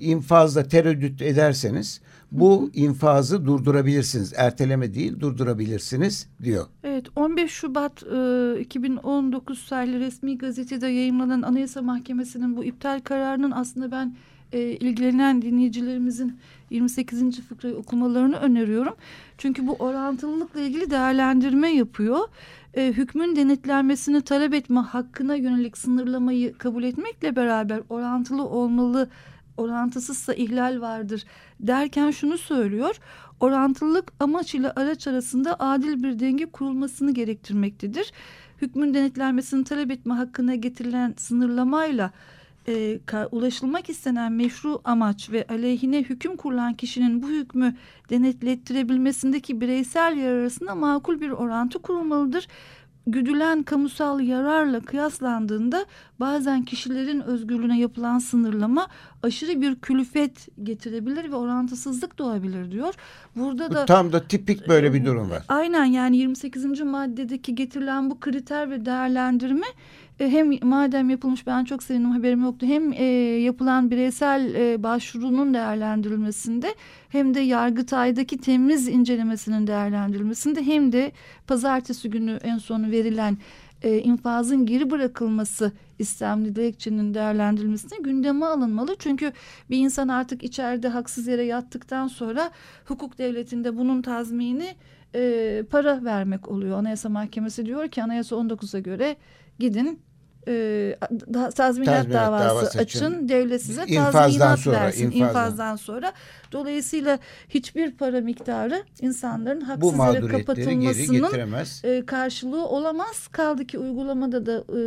infazda tereddüt ederseniz bu infazı durdurabilirsiniz. Erteleme değil durdurabilirsiniz diyor. Evet 15 Şubat e, 2019 tarihli resmi gazetede yayınlanan Anayasa Mahkemesi'nin bu iptal kararının aslında ben e, ilgilenen dinleyicilerimizin 28. fıkrayı okumalarını öneriyorum. Çünkü bu orantılılıkla ilgili değerlendirme yapıyor e, hükmün denetlenmesini talep etme hakkına yönelik sınırlamayı kabul etmekle beraber orantılı olmalı, orantısızsa ihlal vardır derken şunu söylüyor. Orantılılık amaç ile araç arasında adil bir denge kurulmasını gerektirmektedir. Hükmün denetlenmesini talep etme hakkına getirilen sınırlamayla e, ulaşılmak istenen meşru amaç ve aleyhine hüküm kurulan kişinin bu hükmü denetlettirebilmesindeki bireysel yer arasında makul bir orantı kurulmalıdır. Güdülen kamusal yararla kıyaslandığında bazen kişilerin özgürlüğüne yapılan sınırlama aşırı bir külfet getirebilir ve orantısızlık doğabilir diyor. Burada da tam da tipik böyle bir durum var. Aynen yani 28. maddedeki getirilen bu kriter ve değerlendirme e, hem madem yapılmış ben çok sevindim haberim yoktu hem e, yapılan bireysel e, başvurunun değerlendirilmesinde hem de Yargıtay'daki temiz incelemesinin değerlendirilmesinde hem de pazartesi günü en son verilen e, infazın geri bırakılması istemli dilekçenin değerlendirilmesine gündeme alınmalı. Çünkü bir insan artık içeride haksız yere yattıktan sonra hukuk devletinde bunun tazmini e, para vermek oluyor. Anayasa Mahkemesi diyor ki Anayasa 19'a göre gidin e, tazminat, tazminat davası, davası açın. Devlet size tazminat sonra, versin infazdan. infazdan sonra. Dolayısıyla hiçbir para miktarı insanların haksız yere kapatılmasının e, karşılığı olamaz. Kaldı ki uygulamada da e,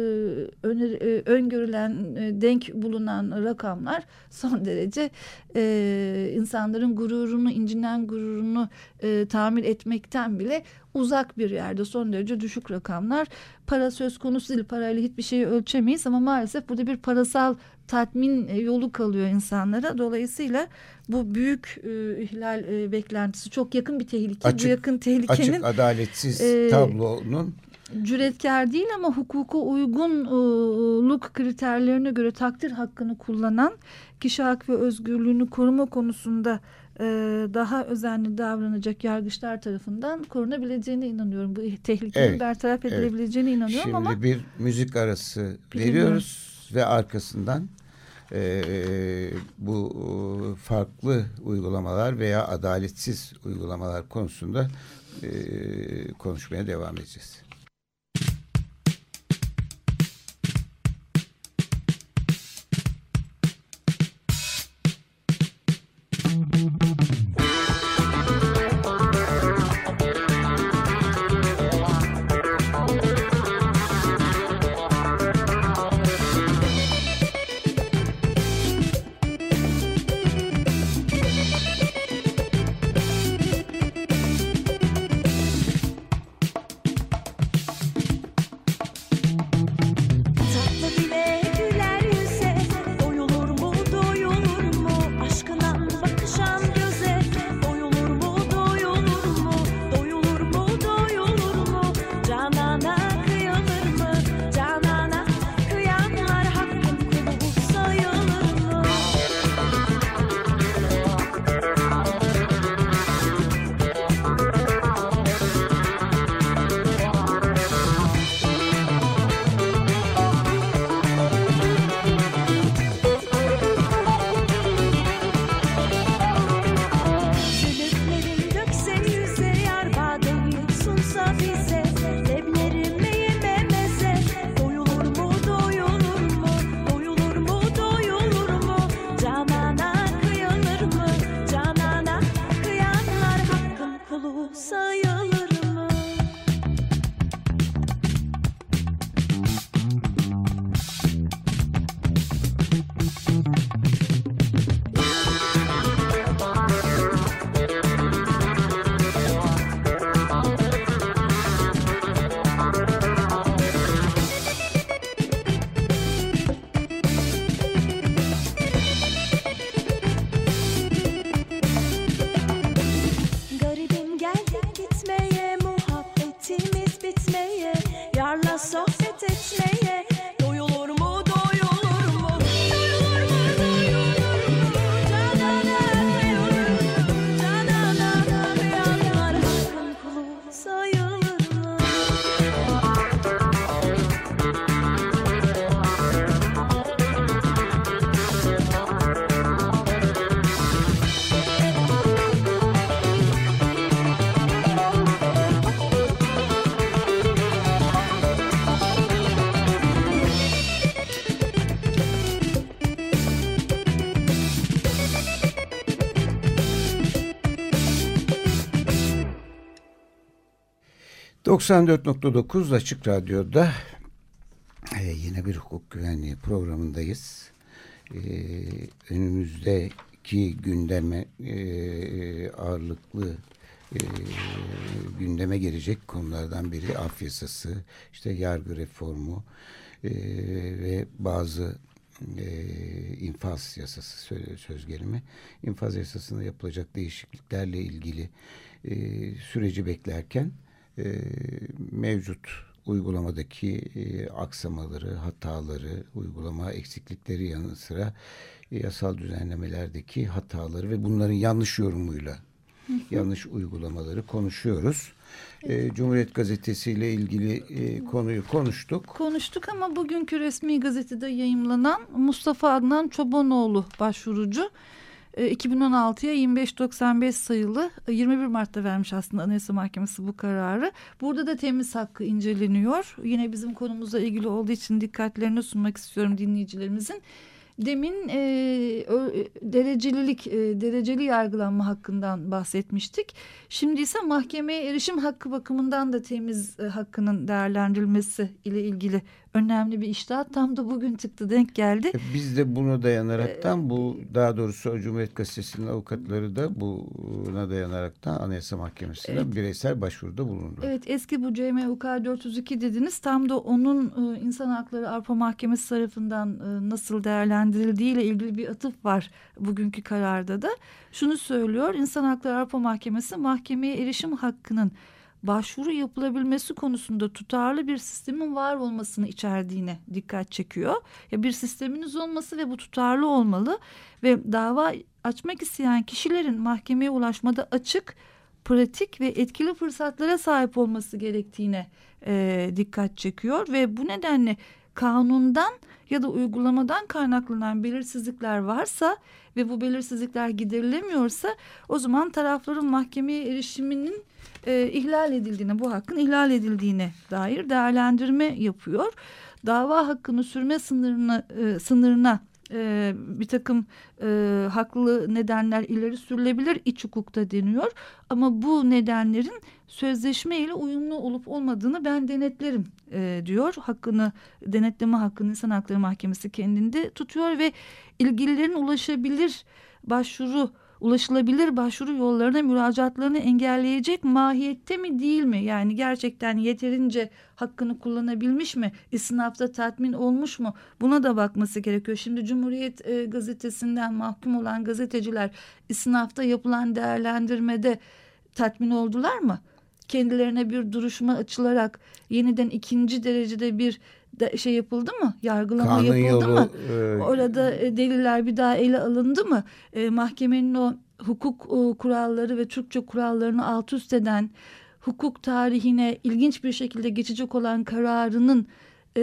öner, e, öngörülen e, denk bulunan rakamlar son derece e, insanların gururunu, incinen gururunu e, tamir etmekten bile uzak bir yerde son derece düşük rakamlar. Para söz konusu değil. Parayla hiçbir şeyi ölçemeyiz ama maalesef burada bir parasal tatmin e, yolu kalıyor insanlara. Dolayısıyla bu büyük e, ihlal e, beklentisi çok yakın bir tehlike. Açık, bu yakın tehlikenin açık adaletsiz e, tablonun cüretkar değil ama hukuka uygunluk kriterlerine göre takdir hakkını kullanan kişi hak ve özgürlüğünü koruma konusunda e, daha özenli davranacak yargıçlar tarafından korunabileceğine inanıyorum. Bu tehlikenin evet, bertaraf edilebileceğine evet. inanıyorum Şimdi ama. Şimdi bir müzik arası veriyoruz ve arkasından e, bu farklı uygulamalar veya adaletsiz uygulamalar konusunda e, konuşmaya devam edeceğiz. ...94.9 Açık Radyo'da... E, ...yine bir hukuk güvenliği programındayız. e, önümüzdeki gündeme e, ağırlıklı e, gündeme gelecek konulardan biri af yasası, işte yargı reformu e, ve bazı e, infaz yasası söz, söz gelimi. İnfaz yasasında yapılacak değişikliklerle ilgili e, süreci beklerken e, mevcut uygulamadaki e, aksamaları, hataları, uygulama eksiklikleri yanı sıra e, yasal düzenlemelerdeki hataları ve bunların yanlış yorumuyla yanlış uygulamaları konuşuyoruz. E, Cumhuriyet Gazetesi ile ilgili e, konuyu konuştuk. Konuştuk ama bugünkü resmi gazetede yayımlanan Mustafa Adnan Çobanoğlu başvurucu 2016'ya e, 2595 sayılı 21 e, Mart'ta vermiş aslında Anayasa Mahkemesi bu kararı. Burada da temiz hakkı inceleniyor. Yine bizim konumuzla ilgili olduğu için dikkatlerini sunmak istiyorum dinleyicilerimizin. Demin e, derecelilik, e, dereceli yargılanma hakkından bahsetmiştik. Şimdi ise mahkemeye erişim hakkı bakımından da temiz e, hakkının değerlendirilmesi ile ilgili önemli bir iştahat tam da bugün çıktı denk geldi. E, biz de bunu dayanaraktan ee, bu daha doğrusu Cumhuriyet Gazetesi'nin avukatları da buna dayanaraktan Anayasa Mahkemesi'ne evet. bireysel başvuruda bulundu. Evet eski bu CMUK 402 dediniz tam da onun e, insan hakları Avrupa Mahkemesi tarafından e, nasıl değerlendirildiği ile ilgili bir atıf var bugünkü kararda da. Şunu söylüyor İnsan Hakları Avrupa Mahkemesi mahkemeye erişim hakkının başvuru yapılabilmesi konusunda tutarlı bir sistemin var olmasını içerdiğine dikkat çekiyor. Ya bir sisteminiz olması ve bu tutarlı olmalı ve dava açmak isteyen kişilerin mahkemeye ulaşmada açık, pratik ve etkili fırsatlara sahip olması gerektiğine e, dikkat çekiyor ve bu nedenle kanundan ya da uygulamadan kaynaklanan belirsizlikler varsa ve bu belirsizlikler giderilemiyorsa o zaman tarafların mahkemeye erişiminin e, ihlal edildiğine, bu hakkın ihlal edildiğine dair değerlendirme yapıyor. Dava hakkını sürme sınırına, e, sınırına e, bir takım e, haklı nedenler ileri sürülebilir iç hukukta deniyor. Ama bu nedenlerin sözleşme ile uyumlu olup olmadığını ben denetlerim e, diyor. Hakkını denetleme hakkını insan hakları mahkemesi kendinde tutuyor ve ilgililerin ulaşabilir başvuru ulaşılabilir başvuru yollarına müracaatlarını engelleyecek mahiyette mi değil mi? Yani gerçekten yeterince hakkını kullanabilmiş mi? İstinafta tatmin olmuş mu? Buna da bakması gerekiyor. Şimdi Cumhuriyet e, gazetesinden mahkum olan gazeteciler istinafta yapılan değerlendirmede tatmin oldular mı? Kendilerine bir duruşma açılarak yeniden ikinci derecede bir de şey yapıldı mı? Yargılama Kanun yapıldı yolu, mı? E, Orada e, deliller bir daha ele alındı mı? E, mahkemenin o hukuk e, kuralları ve Türkçe kurallarını alt üst eden hukuk tarihine ilginç bir şekilde geçecek olan kararının e,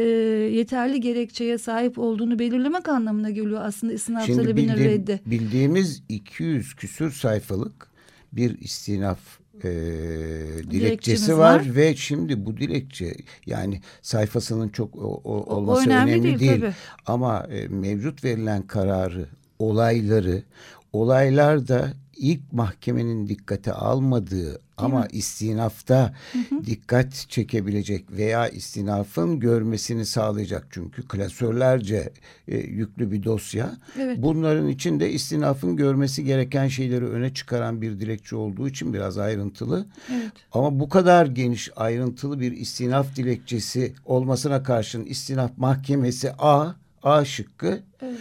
yeterli gerekçeye sahip olduğunu belirlemek anlamına geliyor aslında istinaf Şimdi talebinin bildiğim, reddi. Bildiğimiz 200 küsür sayfalık bir istinaf e, dilekçesi var. var ve şimdi bu dilekçe yani sayfasının çok o, o, olması o önemli, önemli değil, değil. ama e, mevcut verilen kararı olayları olaylarda ilk mahkemenin dikkate almadığı ama mi? istinafta hı hı. dikkat çekebilecek veya istinafın görmesini sağlayacak çünkü klasörlerce e, yüklü bir dosya. Evet. Bunların içinde istinafın görmesi gereken şeyleri öne çıkaran bir dilekçe olduğu için biraz ayrıntılı. Evet. Ama bu kadar geniş ayrıntılı bir istinaf dilekçesi olmasına karşın istinaf mahkemesi A, A şıkkı. Evet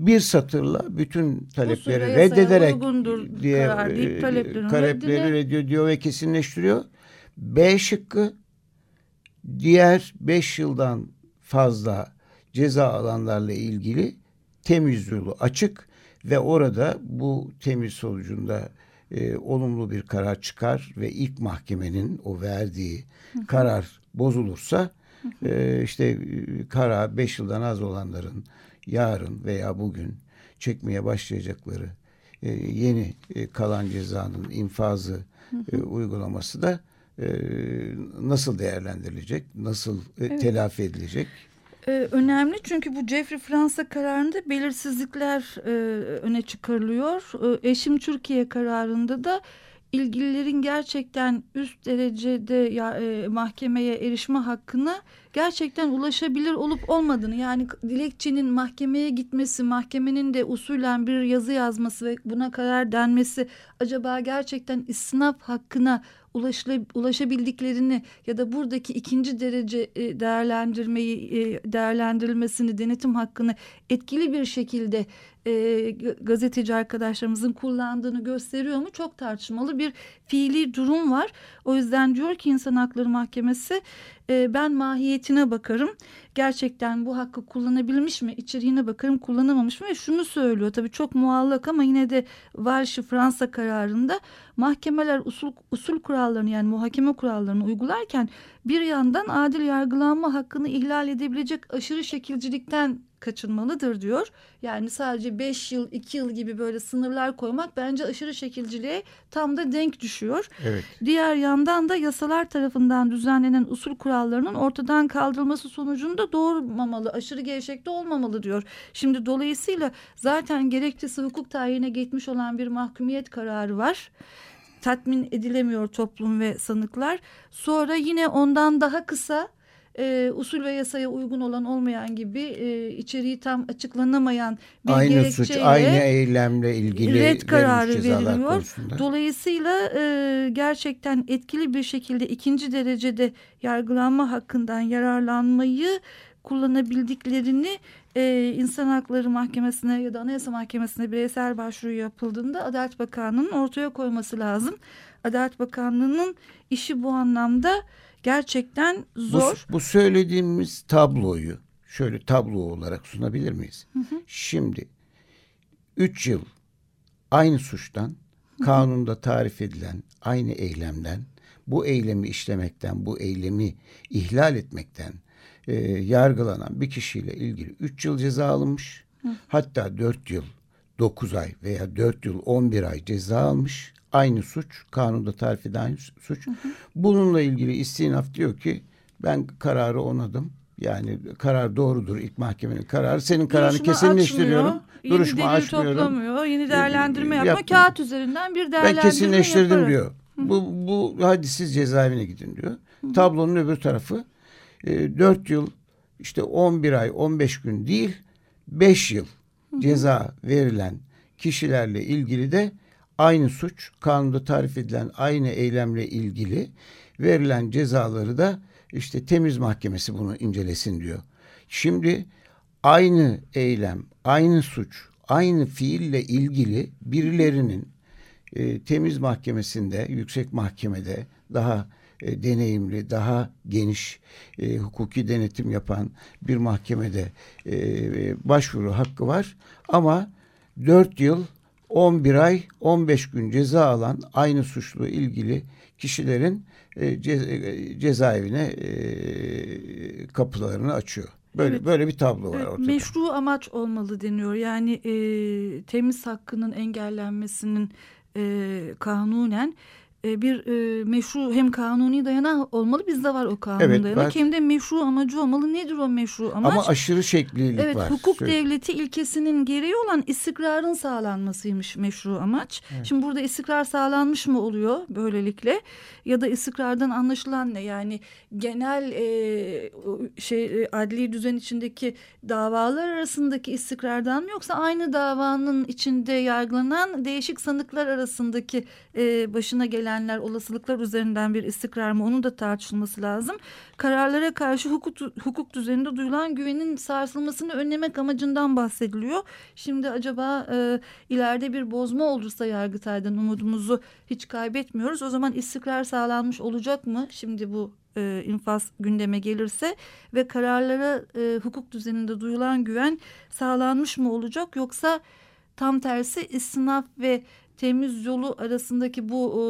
bir satırla bütün talepleri reddederek diye e, talepleri reddediyor ve kesinleştiriyor. B şıkkı diğer beş yıldan fazla ceza alanlarla ilgili temiz yolu açık ve orada bu temiz sonucunda e, olumlu bir karar çıkar ve ilk mahkemenin o verdiği hı hı. karar bozulursa. E, işte e, karar beş yıldan az olanların yarın veya bugün çekmeye başlayacakları e, yeni e, kalan cezanın infazı e, uygulaması da e, nasıl değerlendirilecek, nasıl e, evet. telafi edilecek? Ee, önemli çünkü bu Jeffrey Fransa kararında belirsizlikler e, öne çıkarılıyor. E, Eşim Türkiye kararında da ilgililerin gerçekten üst derecede ya, e, mahkemeye erişme hakkını gerçekten ulaşabilir olup olmadığını yani dilekçenin mahkemeye gitmesi, mahkemenin de usulen bir yazı yazması ve buna karar denmesi acaba gerçekten istinaf hakkına ulaşabildiklerini ya da buradaki ikinci derece e, değerlendirmeyi e, değerlendirilmesini denetim hakkını etkili bir şekilde e, gazeteci arkadaşlarımızın kullandığını gösteriyor mu? Çok tartışmalı bir fiili durum var. O yüzden diyor ki İnsan Hakları Mahkemesi e, ben mahiyetine bakarım. Gerçekten bu hakkı kullanabilmiş mi? İçeriğine bakarım kullanamamış mı? Ve şunu söylüyor tabii çok muallak ama yine de Valşi Fransa kararında mahkemeler usul, usul kurallarını yani muhakeme kurallarını uygularken bir yandan adil yargılanma hakkını ihlal edebilecek aşırı şekilcilikten kaçınmalıdır diyor. Yani sadece 5 yıl 2 yıl gibi böyle sınırlar koymak bence aşırı şekilciliğe tam da denk düşüyor. Evet. Diğer yandan da yasalar tarafından düzenlenen usul kurallarının ortadan kaldırılması sonucunda doğurmamalı, aşırı gevşekte olmamalı diyor. Şimdi dolayısıyla zaten gerekçesi hukuk tarihine geçmiş olan bir mahkumiyet kararı var tatmin edilemiyor toplum ve sanıklar. Sonra yine ondan daha kısa e, usul ve yasaya uygun olan olmayan gibi e, içeriği tam açıklanamayan bir aynı gerekçeyle suç, aynı eylemle ilgili red kararı veriliyor. Konusunda. Dolayısıyla e, gerçekten etkili bir şekilde ikinci derecede yargılanma hakkından yararlanmayı kullanabildiklerini e, İnsan Hakları Mahkemesi'ne ya da Anayasa Mahkemesi'ne bireysel başvuru yapıldığında Adalet Bakanlığı'nın ortaya koyması lazım. Adalet Bakanlığı'nın işi bu anlamda gerçekten zor. Bu, bu söylediğimiz tabloyu şöyle tablo olarak sunabilir miyiz? Hı hı. Şimdi 3 yıl aynı suçtan kanunda tarif edilen aynı eylemden bu eylemi işlemekten, bu eylemi ihlal etmekten e, yargılanan bir kişiyle ilgili 3 yıl ceza alınmış. Hı. Hatta 4 yıl 9 ay veya 4 yıl 11 ay ceza almış aynı suç. Kanunda tarif aynı suç. Hı hı. Bununla ilgili istinaf diyor ki ben kararı onadım. Yani karar doğrudur ilk mahkemenin kararı. Senin kararını Duruşma kesinleştiriyorum. Açmıyor, Duruşma yeni açmıyorum. toplamıyor. Yeni değerlendirme yapma. Yapma. Kağıt üzerinden bir değerlendirme Ben kesinleştirdim yaparım. diyor. Hı. Bu, bu hadi siz cezaevine gidin diyor. Hı. Tablonun öbür tarafı e, 4 yıl işte 11 ay 15 gün değil 5 yıl. Ceza verilen kişilerle ilgili de aynı suç kanunda tarif edilen aynı eylemle ilgili verilen cezaları da işte temiz mahkemesi bunu incelesin diyor. Şimdi aynı eylem, aynı suç, aynı fiille ilgili birilerinin e, temiz mahkemesinde, yüksek mahkemede daha e, deneyimli, daha geniş e, hukuki denetim yapan bir mahkemede e, başvuru hakkı var. Ama dört yıl 11 ay 15 gün ceza alan aynı suçlu ilgili kişilerin e, ce, e, cezaevine e, kapılarını açıyor. Böyle evet. böyle bir tablo var ortada. Meşru amaç olmalı deniyor. Yani e, temiz hakkının engellenmesinin e, kanunen e, bir e, meşru hem kanuni dayanağı olmalı bizde var o kanun evet, dayanak hem de meşru amacı olmalı. Nedir o meşru amaç? Ama aşırı şeklilik evet, var. Hukuk Söyle. devleti ilkesinin gereği olan istikrarın sağlanmasıymış meşru amaç. Evet. Şimdi burada istikrar sağlanmış mı oluyor böylelikle ya da istikrardan anlaşılan ne? Yani genel e, şey e, adli düzen içindeki davalar arasındaki istikrardan mı yoksa aynı davanın içinde yargılanan değişik sanıklar arasındaki e, başına gelen nedenler, olasılıklar üzerinden bir istikrar mı onun da tartışılması lazım. Kararlara karşı hukuk, hukuk düzeninde duyulan güvenin sarsılmasını önlemek amacından bahsediliyor. Şimdi acaba e, ileride bir bozma olursa Yargıtay'dan umudumuzu hiç kaybetmiyoruz. O zaman istikrar sağlanmış olacak mı? Şimdi bu e, infaz gündeme gelirse ve kararlara e, hukuk düzeninde duyulan güven sağlanmış mı olacak yoksa tam tersi istinaf ve temiz yolu arasındaki bu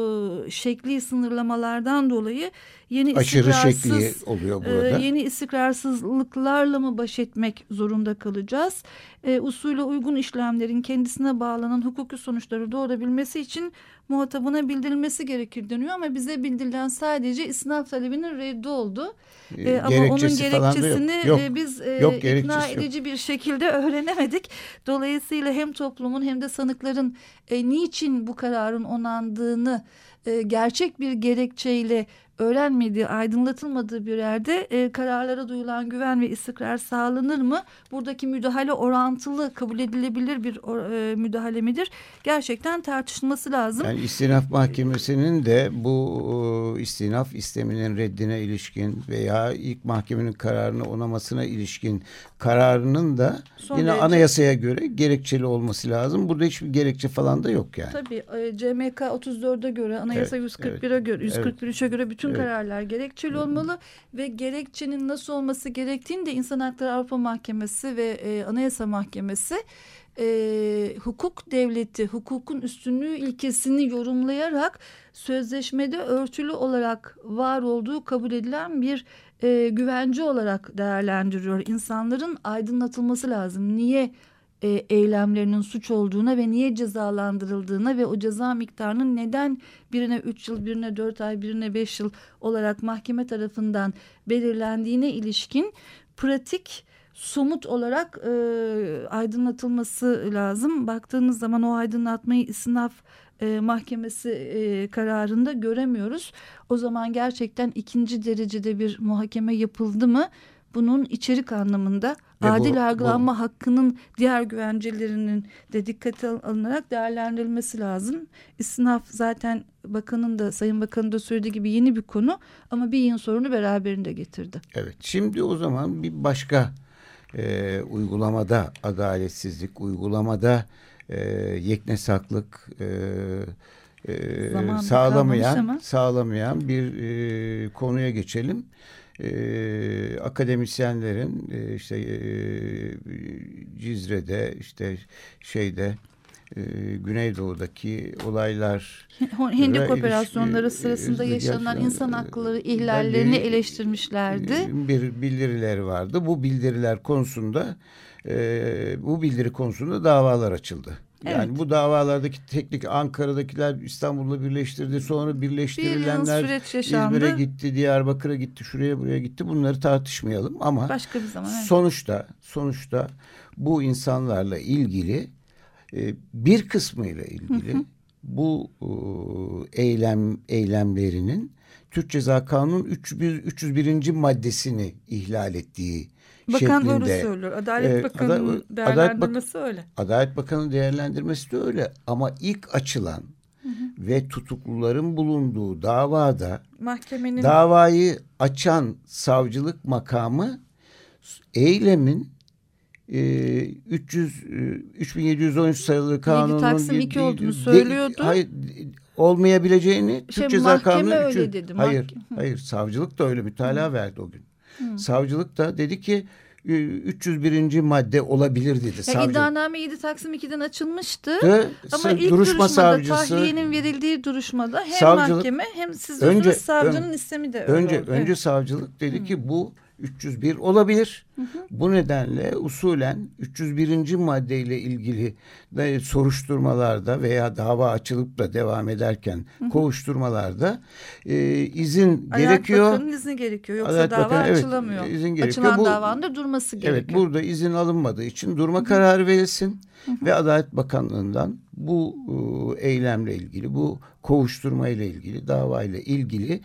e, şekli sınırlamalardan dolayı yeni aşırı şekli oluyor burada. E, yeni istikrarsızlıklarla mı baş etmek zorunda kalacağız? E, usule uygun işlemlerin kendisine bağlanan hukuki sonuçları doğurabilmesi için muhatabına bildirilmesi gerekir deniyor ama bize bildirilen sadece isnaf talebinin reddi oldu. E, ama onun gerekçesini yok. Yok, e, biz e, yok, ikna edici yok. bir şekilde öğrenemedik. Dolayısıyla hem toplumun hem de sanıkların e, niçin bu kararın onandığını e, gerçek bir gerekçeyle öğrenmediği, aydınlatılmadığı bir yerde e, kararlara duyulan güven ve istikrar sağlanır mı? Buradaki müdahale orantılı, kabul edilebilir bir e, müdahale midir? Gerçekten tartışılması lazım. Yani istinaf mahkemesinin de bu e, istinaf isteminin reddine ilişkin veya ilk mahkemenin kararını onamasına ilişkin kararının da Son yine derece... anayasaya göre gerekçeli olması lazım. Burada hiçbir gerekçe falan da yok yani. Tabii e, CMK 34'e göre, anayasa evet, 141'e evet, göre, 141'e göre bütün evet. kararlar gerekçeli olmalı ve gerekçenin nasıl olması gerektiğini de İnsan Hakları Avrupa Mahkemesi ve e, Anayasa Mahkemesi e, hukuk devleti, hukukun üstünlüğü ilkesini yorumlayarak sözleşmede örtülü olarak var olduğu kabul edilen bir e, güvence olarak değerlendiriyor. İnsanların aydınlatılması lazım. Niye e, eylemlerinin suç olduğuna ve niye cezalandırıldığına ve o ceza miktarının neden birine üç yıl, birine dört ay, birine beş yıl olarak mahkeme tarafından belirlendiğine ilişkin pratik somut olarak e, aydınlatılması lazım. Baktığınız zaman o aydınlatmayı isnaf e, mahkemesi e, kararında göremiyoruz. O zaman gerçekten ikinci derecede bir muhakeme yapıldı mı? Bunun içerik anlamında Ve adil bu, yargılanma bu... hakkının diğer güvencelerinin de dikkate alınarak değerlendirilmesi lazım. İstinaf zaten bakanın da sayın bakanın da söylediği gibi yeni bir konu ama bir yığın sorunu beraberinde getirdi. Evet şimdi o zaman bir başka e, uygulamada adaletsizlik, uygulamada e, yeknesaklık e, e, sağlamayan sağlamayan bir e, konuya geçelim. E, akademisyenlerin e, işte e, Cizre'de işte şeyde e, Güneydoğu'daki olaylar Hendek operasyonları ilişki, sırasında yaşanan insan hakları ihlallerini bir, eleştirmişlerdi. Bir bildiriler vardı. Bu bildiriler konusunda e, bu bildiri konusunda davalar açıldı. Yani evet. bu davalardaki teknik Ankara'dakiler İstanbul'la birleştirdi. Sonra birleştirilenler İzmir'e gitti, Diyarbakır'a gitti, şuraya buraya gitti. Bunları tartışmayalım ama başka bir zaman evet. sonuçta sonuçta bu insanlarla ilgili e, bir kısmıyla ilgili hı hı. bu e, eylem eylemlerinin Türk Ceza Kanunu 301, 301. maddesini ihlal ettiği Bakan şeklinde. öyle söylüyor. Adalet e, Bakanı'nın Ada, değerlendirmesi Adalet öyle. Adalet Bakanı'nın değerlendirmesi de öyle. Ama ilk açılan hı hı. ve tutukluların bulunduğu davada mahkemenin davayı açan savcılık makamı eylemin e, 300 3713 sayılı kanunun 7 Taksim 2 olduğunu söylüyordu. De, hayır olmayabileceğini şey, Türk Ceza Kanunu öyle dedi. Hayır, hayır savcılık da öyle mütalaa Hı. verdi o gün. Hı. Savcılık da dedi ki 301. madde olabilir dedi. Ya savcı. İddianame 7 Taksim 2'den açılmıştı. De, Ama ilk duruşma savcısı, tahliyenin verildiği duruşmada hem savcılık, mahkeme hem siz önce, savcının ön, istemi de öyle Önce, oldu. önce evet. savcılık dedi Hı. ki bu 301 olabilir. Hı hı. Bu nedenle usulen 301. maddeyle ilgili de soruşturmalarda veya dava açılıp da devam ederken hı hı. kovuşturmalarda e, izin Adalet gerekiyor. Bakanı'nın izni gerekiyor. Yoksa Adalet dava Bakanı, açılamıyor. Evet, izin gerekiyor. Açılan bu, davanın durması gerekiyor. Evet burada izin alınmadığı için durma hı hı. kararı verilsin. Hı hı. Ve Adalet Bakanlığı'ndan bu e, eylemle ilgili, bu kovuşturma ile ilgili, dava ile ilgili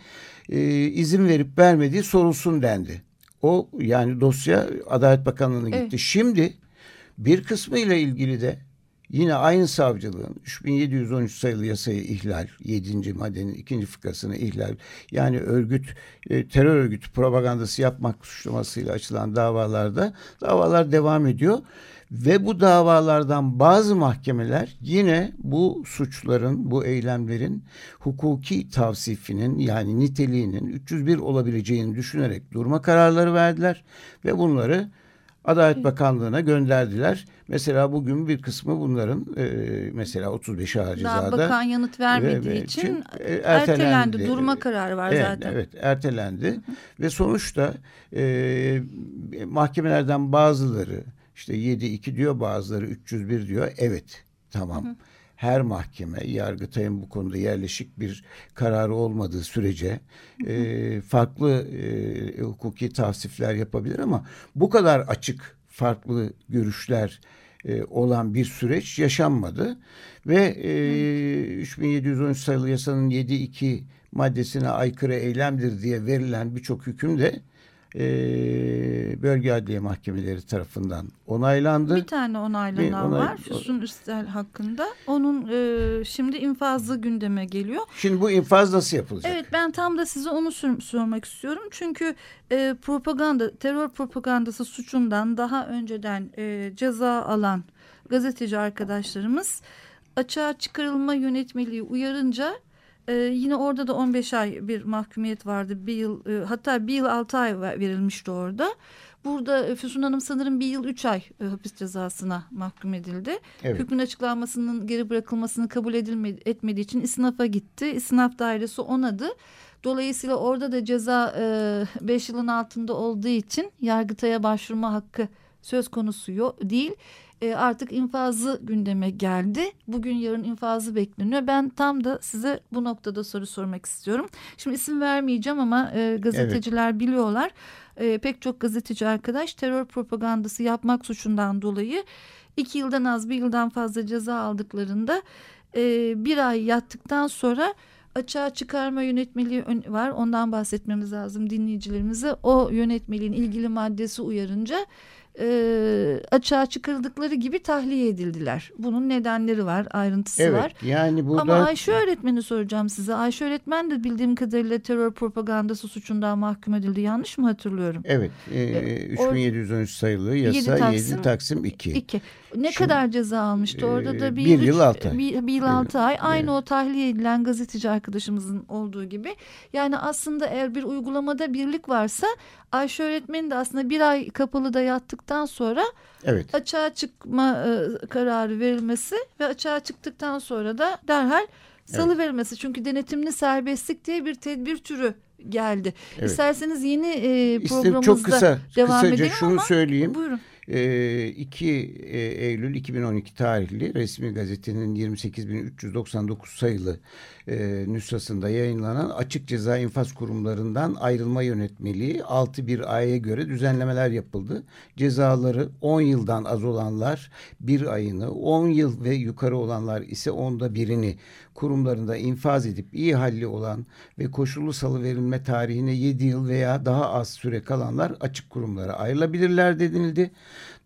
e, izin verip vermediği sorulsun dendi. O yani dosya Adalet Bakanlığı'na gitti. Evet. Şimdi bir kısmı ile ilgili de yine aynı savcılığın 3713 sayılı yasayı ihlal, 7. maddenin ikinci fıkrasını ihlal, yani örgüt, e, terör örgütü propagandası yapmak suçlamasıyla açılan davalarda davalar devam ediyor. Ve bu davalardan bazı mahkemeler yine bu suçların, bu eylemlerin hukuki tavsifinin yani niteliğinin 301 olabileceğini düşünerek durma kararları verdiler ve bunları Adalet Bakanlığı'na gönderdiler. Mesela bugün bir kısmı bunların e, mesela 35 ağır cezada. bakan yanıt vermediği ve, için e, ertelendi. ertelendi. Durma kararı var evet, zaten. Evet ertelendi. Hı hı. Ve sonuçta e, mahkemelerden bazıları işte 7-2 diyor bazıları 301 diyor. Evet tamam. Hı. Her mahkeme Yargıtay'ın bu konuda yerleşik bir kararı olmadığı sürece hı hı. E, farklı e, hukuki tavsifler yapabilir ama bu kadar açık farklı görüşler e, olan bir süreç yaşanmadı ve e, 3713 sayılı yasanın 7.2 maddesine aykırı eylemdir diye verilen birçok hüküm de e, bölge adliye mahkemeleri tarafından onaylandı. Bir tane onaylanan bir onay, var Füsun Üstel hakkında. Onun e, şimdi infazı gündeme geliyor. Şimdi bu infaz nasıl yapılacak? Evet ben tam da size onu sor sormak istiyorum. Çünkü e, propaganda, terör propagandası suçundan daha önceden e, ceza alan gazeteci arkadaşlarımız açığa çıkarılma yönetmeliği uyarınca ee, yine orada da 15 ay bir mahkumiyet vardı. Bir yıl e, hatta bir yıl 6 ay verilmişti orada. Burada e, Füsun Hanım sanırım bir yıl üç ay e, hapis cezasına mahkum edildi. Evet. Hükmün açıklanmasının geri bırakılmasını kabul edilmedi, etmediği için isnafa gitti. İsnaf dairesi onadı. Dolayısıyla orada da ceza 5 e, yılın altında olduğu için Yargıtay'a başvurma hakkı söz konusu yok, değil e, artık infazı gündeme geldi. Bugün yarın infazı bekleniyor. Ben tam da size bu noktada soru sormak istiyorum. Şimdi isim vermeyeceğim ama e, gazeteciler evet. biliyorlar. E, pek çok gazeteci arkadaş terör propagandası yapmak suçundan dolayı iki yıldan az bir yıldan fazla ceza aldıklarında e, bir ay yattıktan sonra açığa çıkarma yönetmeliği var. Ondan bahsetmemiz lazım dinleyicilerimize. O yönetmeliğin ilgili maddesi uyarınca e, açığa çıkarıldıkları gibi tahliye edildiler. Bunun nedenleri var, ayrıntısı evet, var. Yani burada... Ama Ayşe öğretmeni soracağım size. Ayşe öğretmen de bildiğim kadarıyla terör propagandası suçundan mahkum edildi. Yanlış mı hatırlıyorum? Evet. E, 3713 sayılı yasa 7 Taksim, 7 Taksim 2. 2. Ne Şimdi, kadar ceza almıştı? Orada da bir, bir yıl altı ay. Bir, bir yıl altı ay. Aynı evet. o tahliye edilen gazeteci arkadaşımızın olduğu gibi. Yani aslında eğer bir uygulamada birlik varsa Ayşe öğretmenin de aslında bir ay kapalı da yattıktan sonra evet. açığa çıkma e, kararı verilmesi ve açığa çıktıktan sonra da derhal salı evet. verilmesi. Çünkü denetimli serbestlik diye bir tedbir türü geldi. Evet. İsterseniz yeni e, programımızda çok kısa, devam kısaca edelim şunu ama söyleyeyim. Buyurun. 2 ee, e, Eylül 2012 tarihli resmi gazetenin 28399 sayılı e, nüshasında yayınlanan açık ceza infaz kurumlarından ayrılma yönetmeliği 6.1A'ya göre düzenlemeler yapıldı. Cezaları 10 yıldan az olanlar bir ayını, 10 yıl ve yukarı olanlar ise onda birini kurumlarında infaz edip iyi halli olan ve koşullu salı verilme tarihine 7 yıl veya daha az süre kalanlar açık kurumlara ayrılabilirler denildi.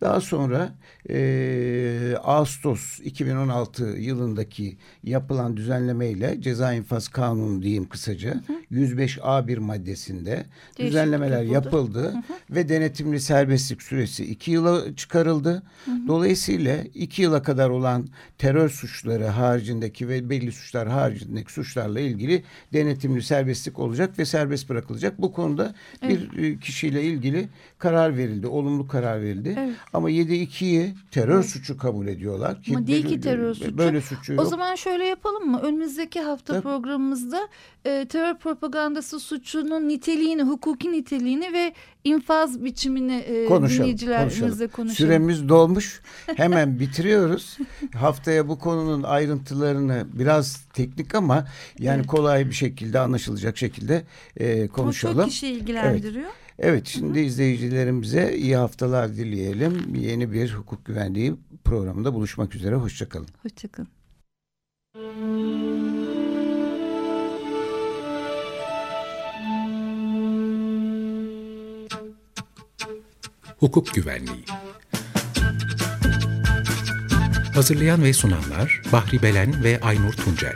Daha sonra e, Ağustos 2016 yılındaki yapılan düzenlemeyle ceza infaz kanunu diyeyim kısaca hı hı. 105A1 maddesinde Değişiklik düzenlemeler yapıldı, yapıldı hı hı. ve denetimli serbestlik süresi 2 yıla çıkarıldı. Hı hı. Dolayısıyla 2 yıla kadar olan terör suçları haricindeki ve belli suçlar haricindeki suçlarla ilgili denetimli serbestlik olacak ve serbest bırakılacak. Bu konuda evet. bir e, kişiyle ilgili karar verildi, olumlu karar verildi. Evet. Ama 7-2'yi terör evet. suçu kabul ediyorlar. Ki Ama değil ki terör suçu. Böyle suçu yok. O zaman şöyle yapalım mı? Önümüzdeki hafta Tabii. programımızda e, terör propagandası suçunun niteliğini, hukuki niteliğini ve infaz biçimini e, konuşalım, dinleyicilerimizle konuşalım. konuşalım. Süremiz dolmuş. Hemen bitiriyoruz. Haftaya bu konunun ayrıntılarını biraz teknik ama yani evet. kolay bir şekilde anlaşılacak şekilde e, konuşalım. O çok kişi ilgilendiriyor. Evet. Evet şimdi Hı-hı. izleyicilerimize iyi haftalar dileyelim. Yeni bir hukuk güvenliği programında buluşmak üzere. Hoşçakalın. Hoşçakalın. Hukuk Güvenliği Hazırlayan ve sunanlar Bahri Belen ve Aynur Tuncel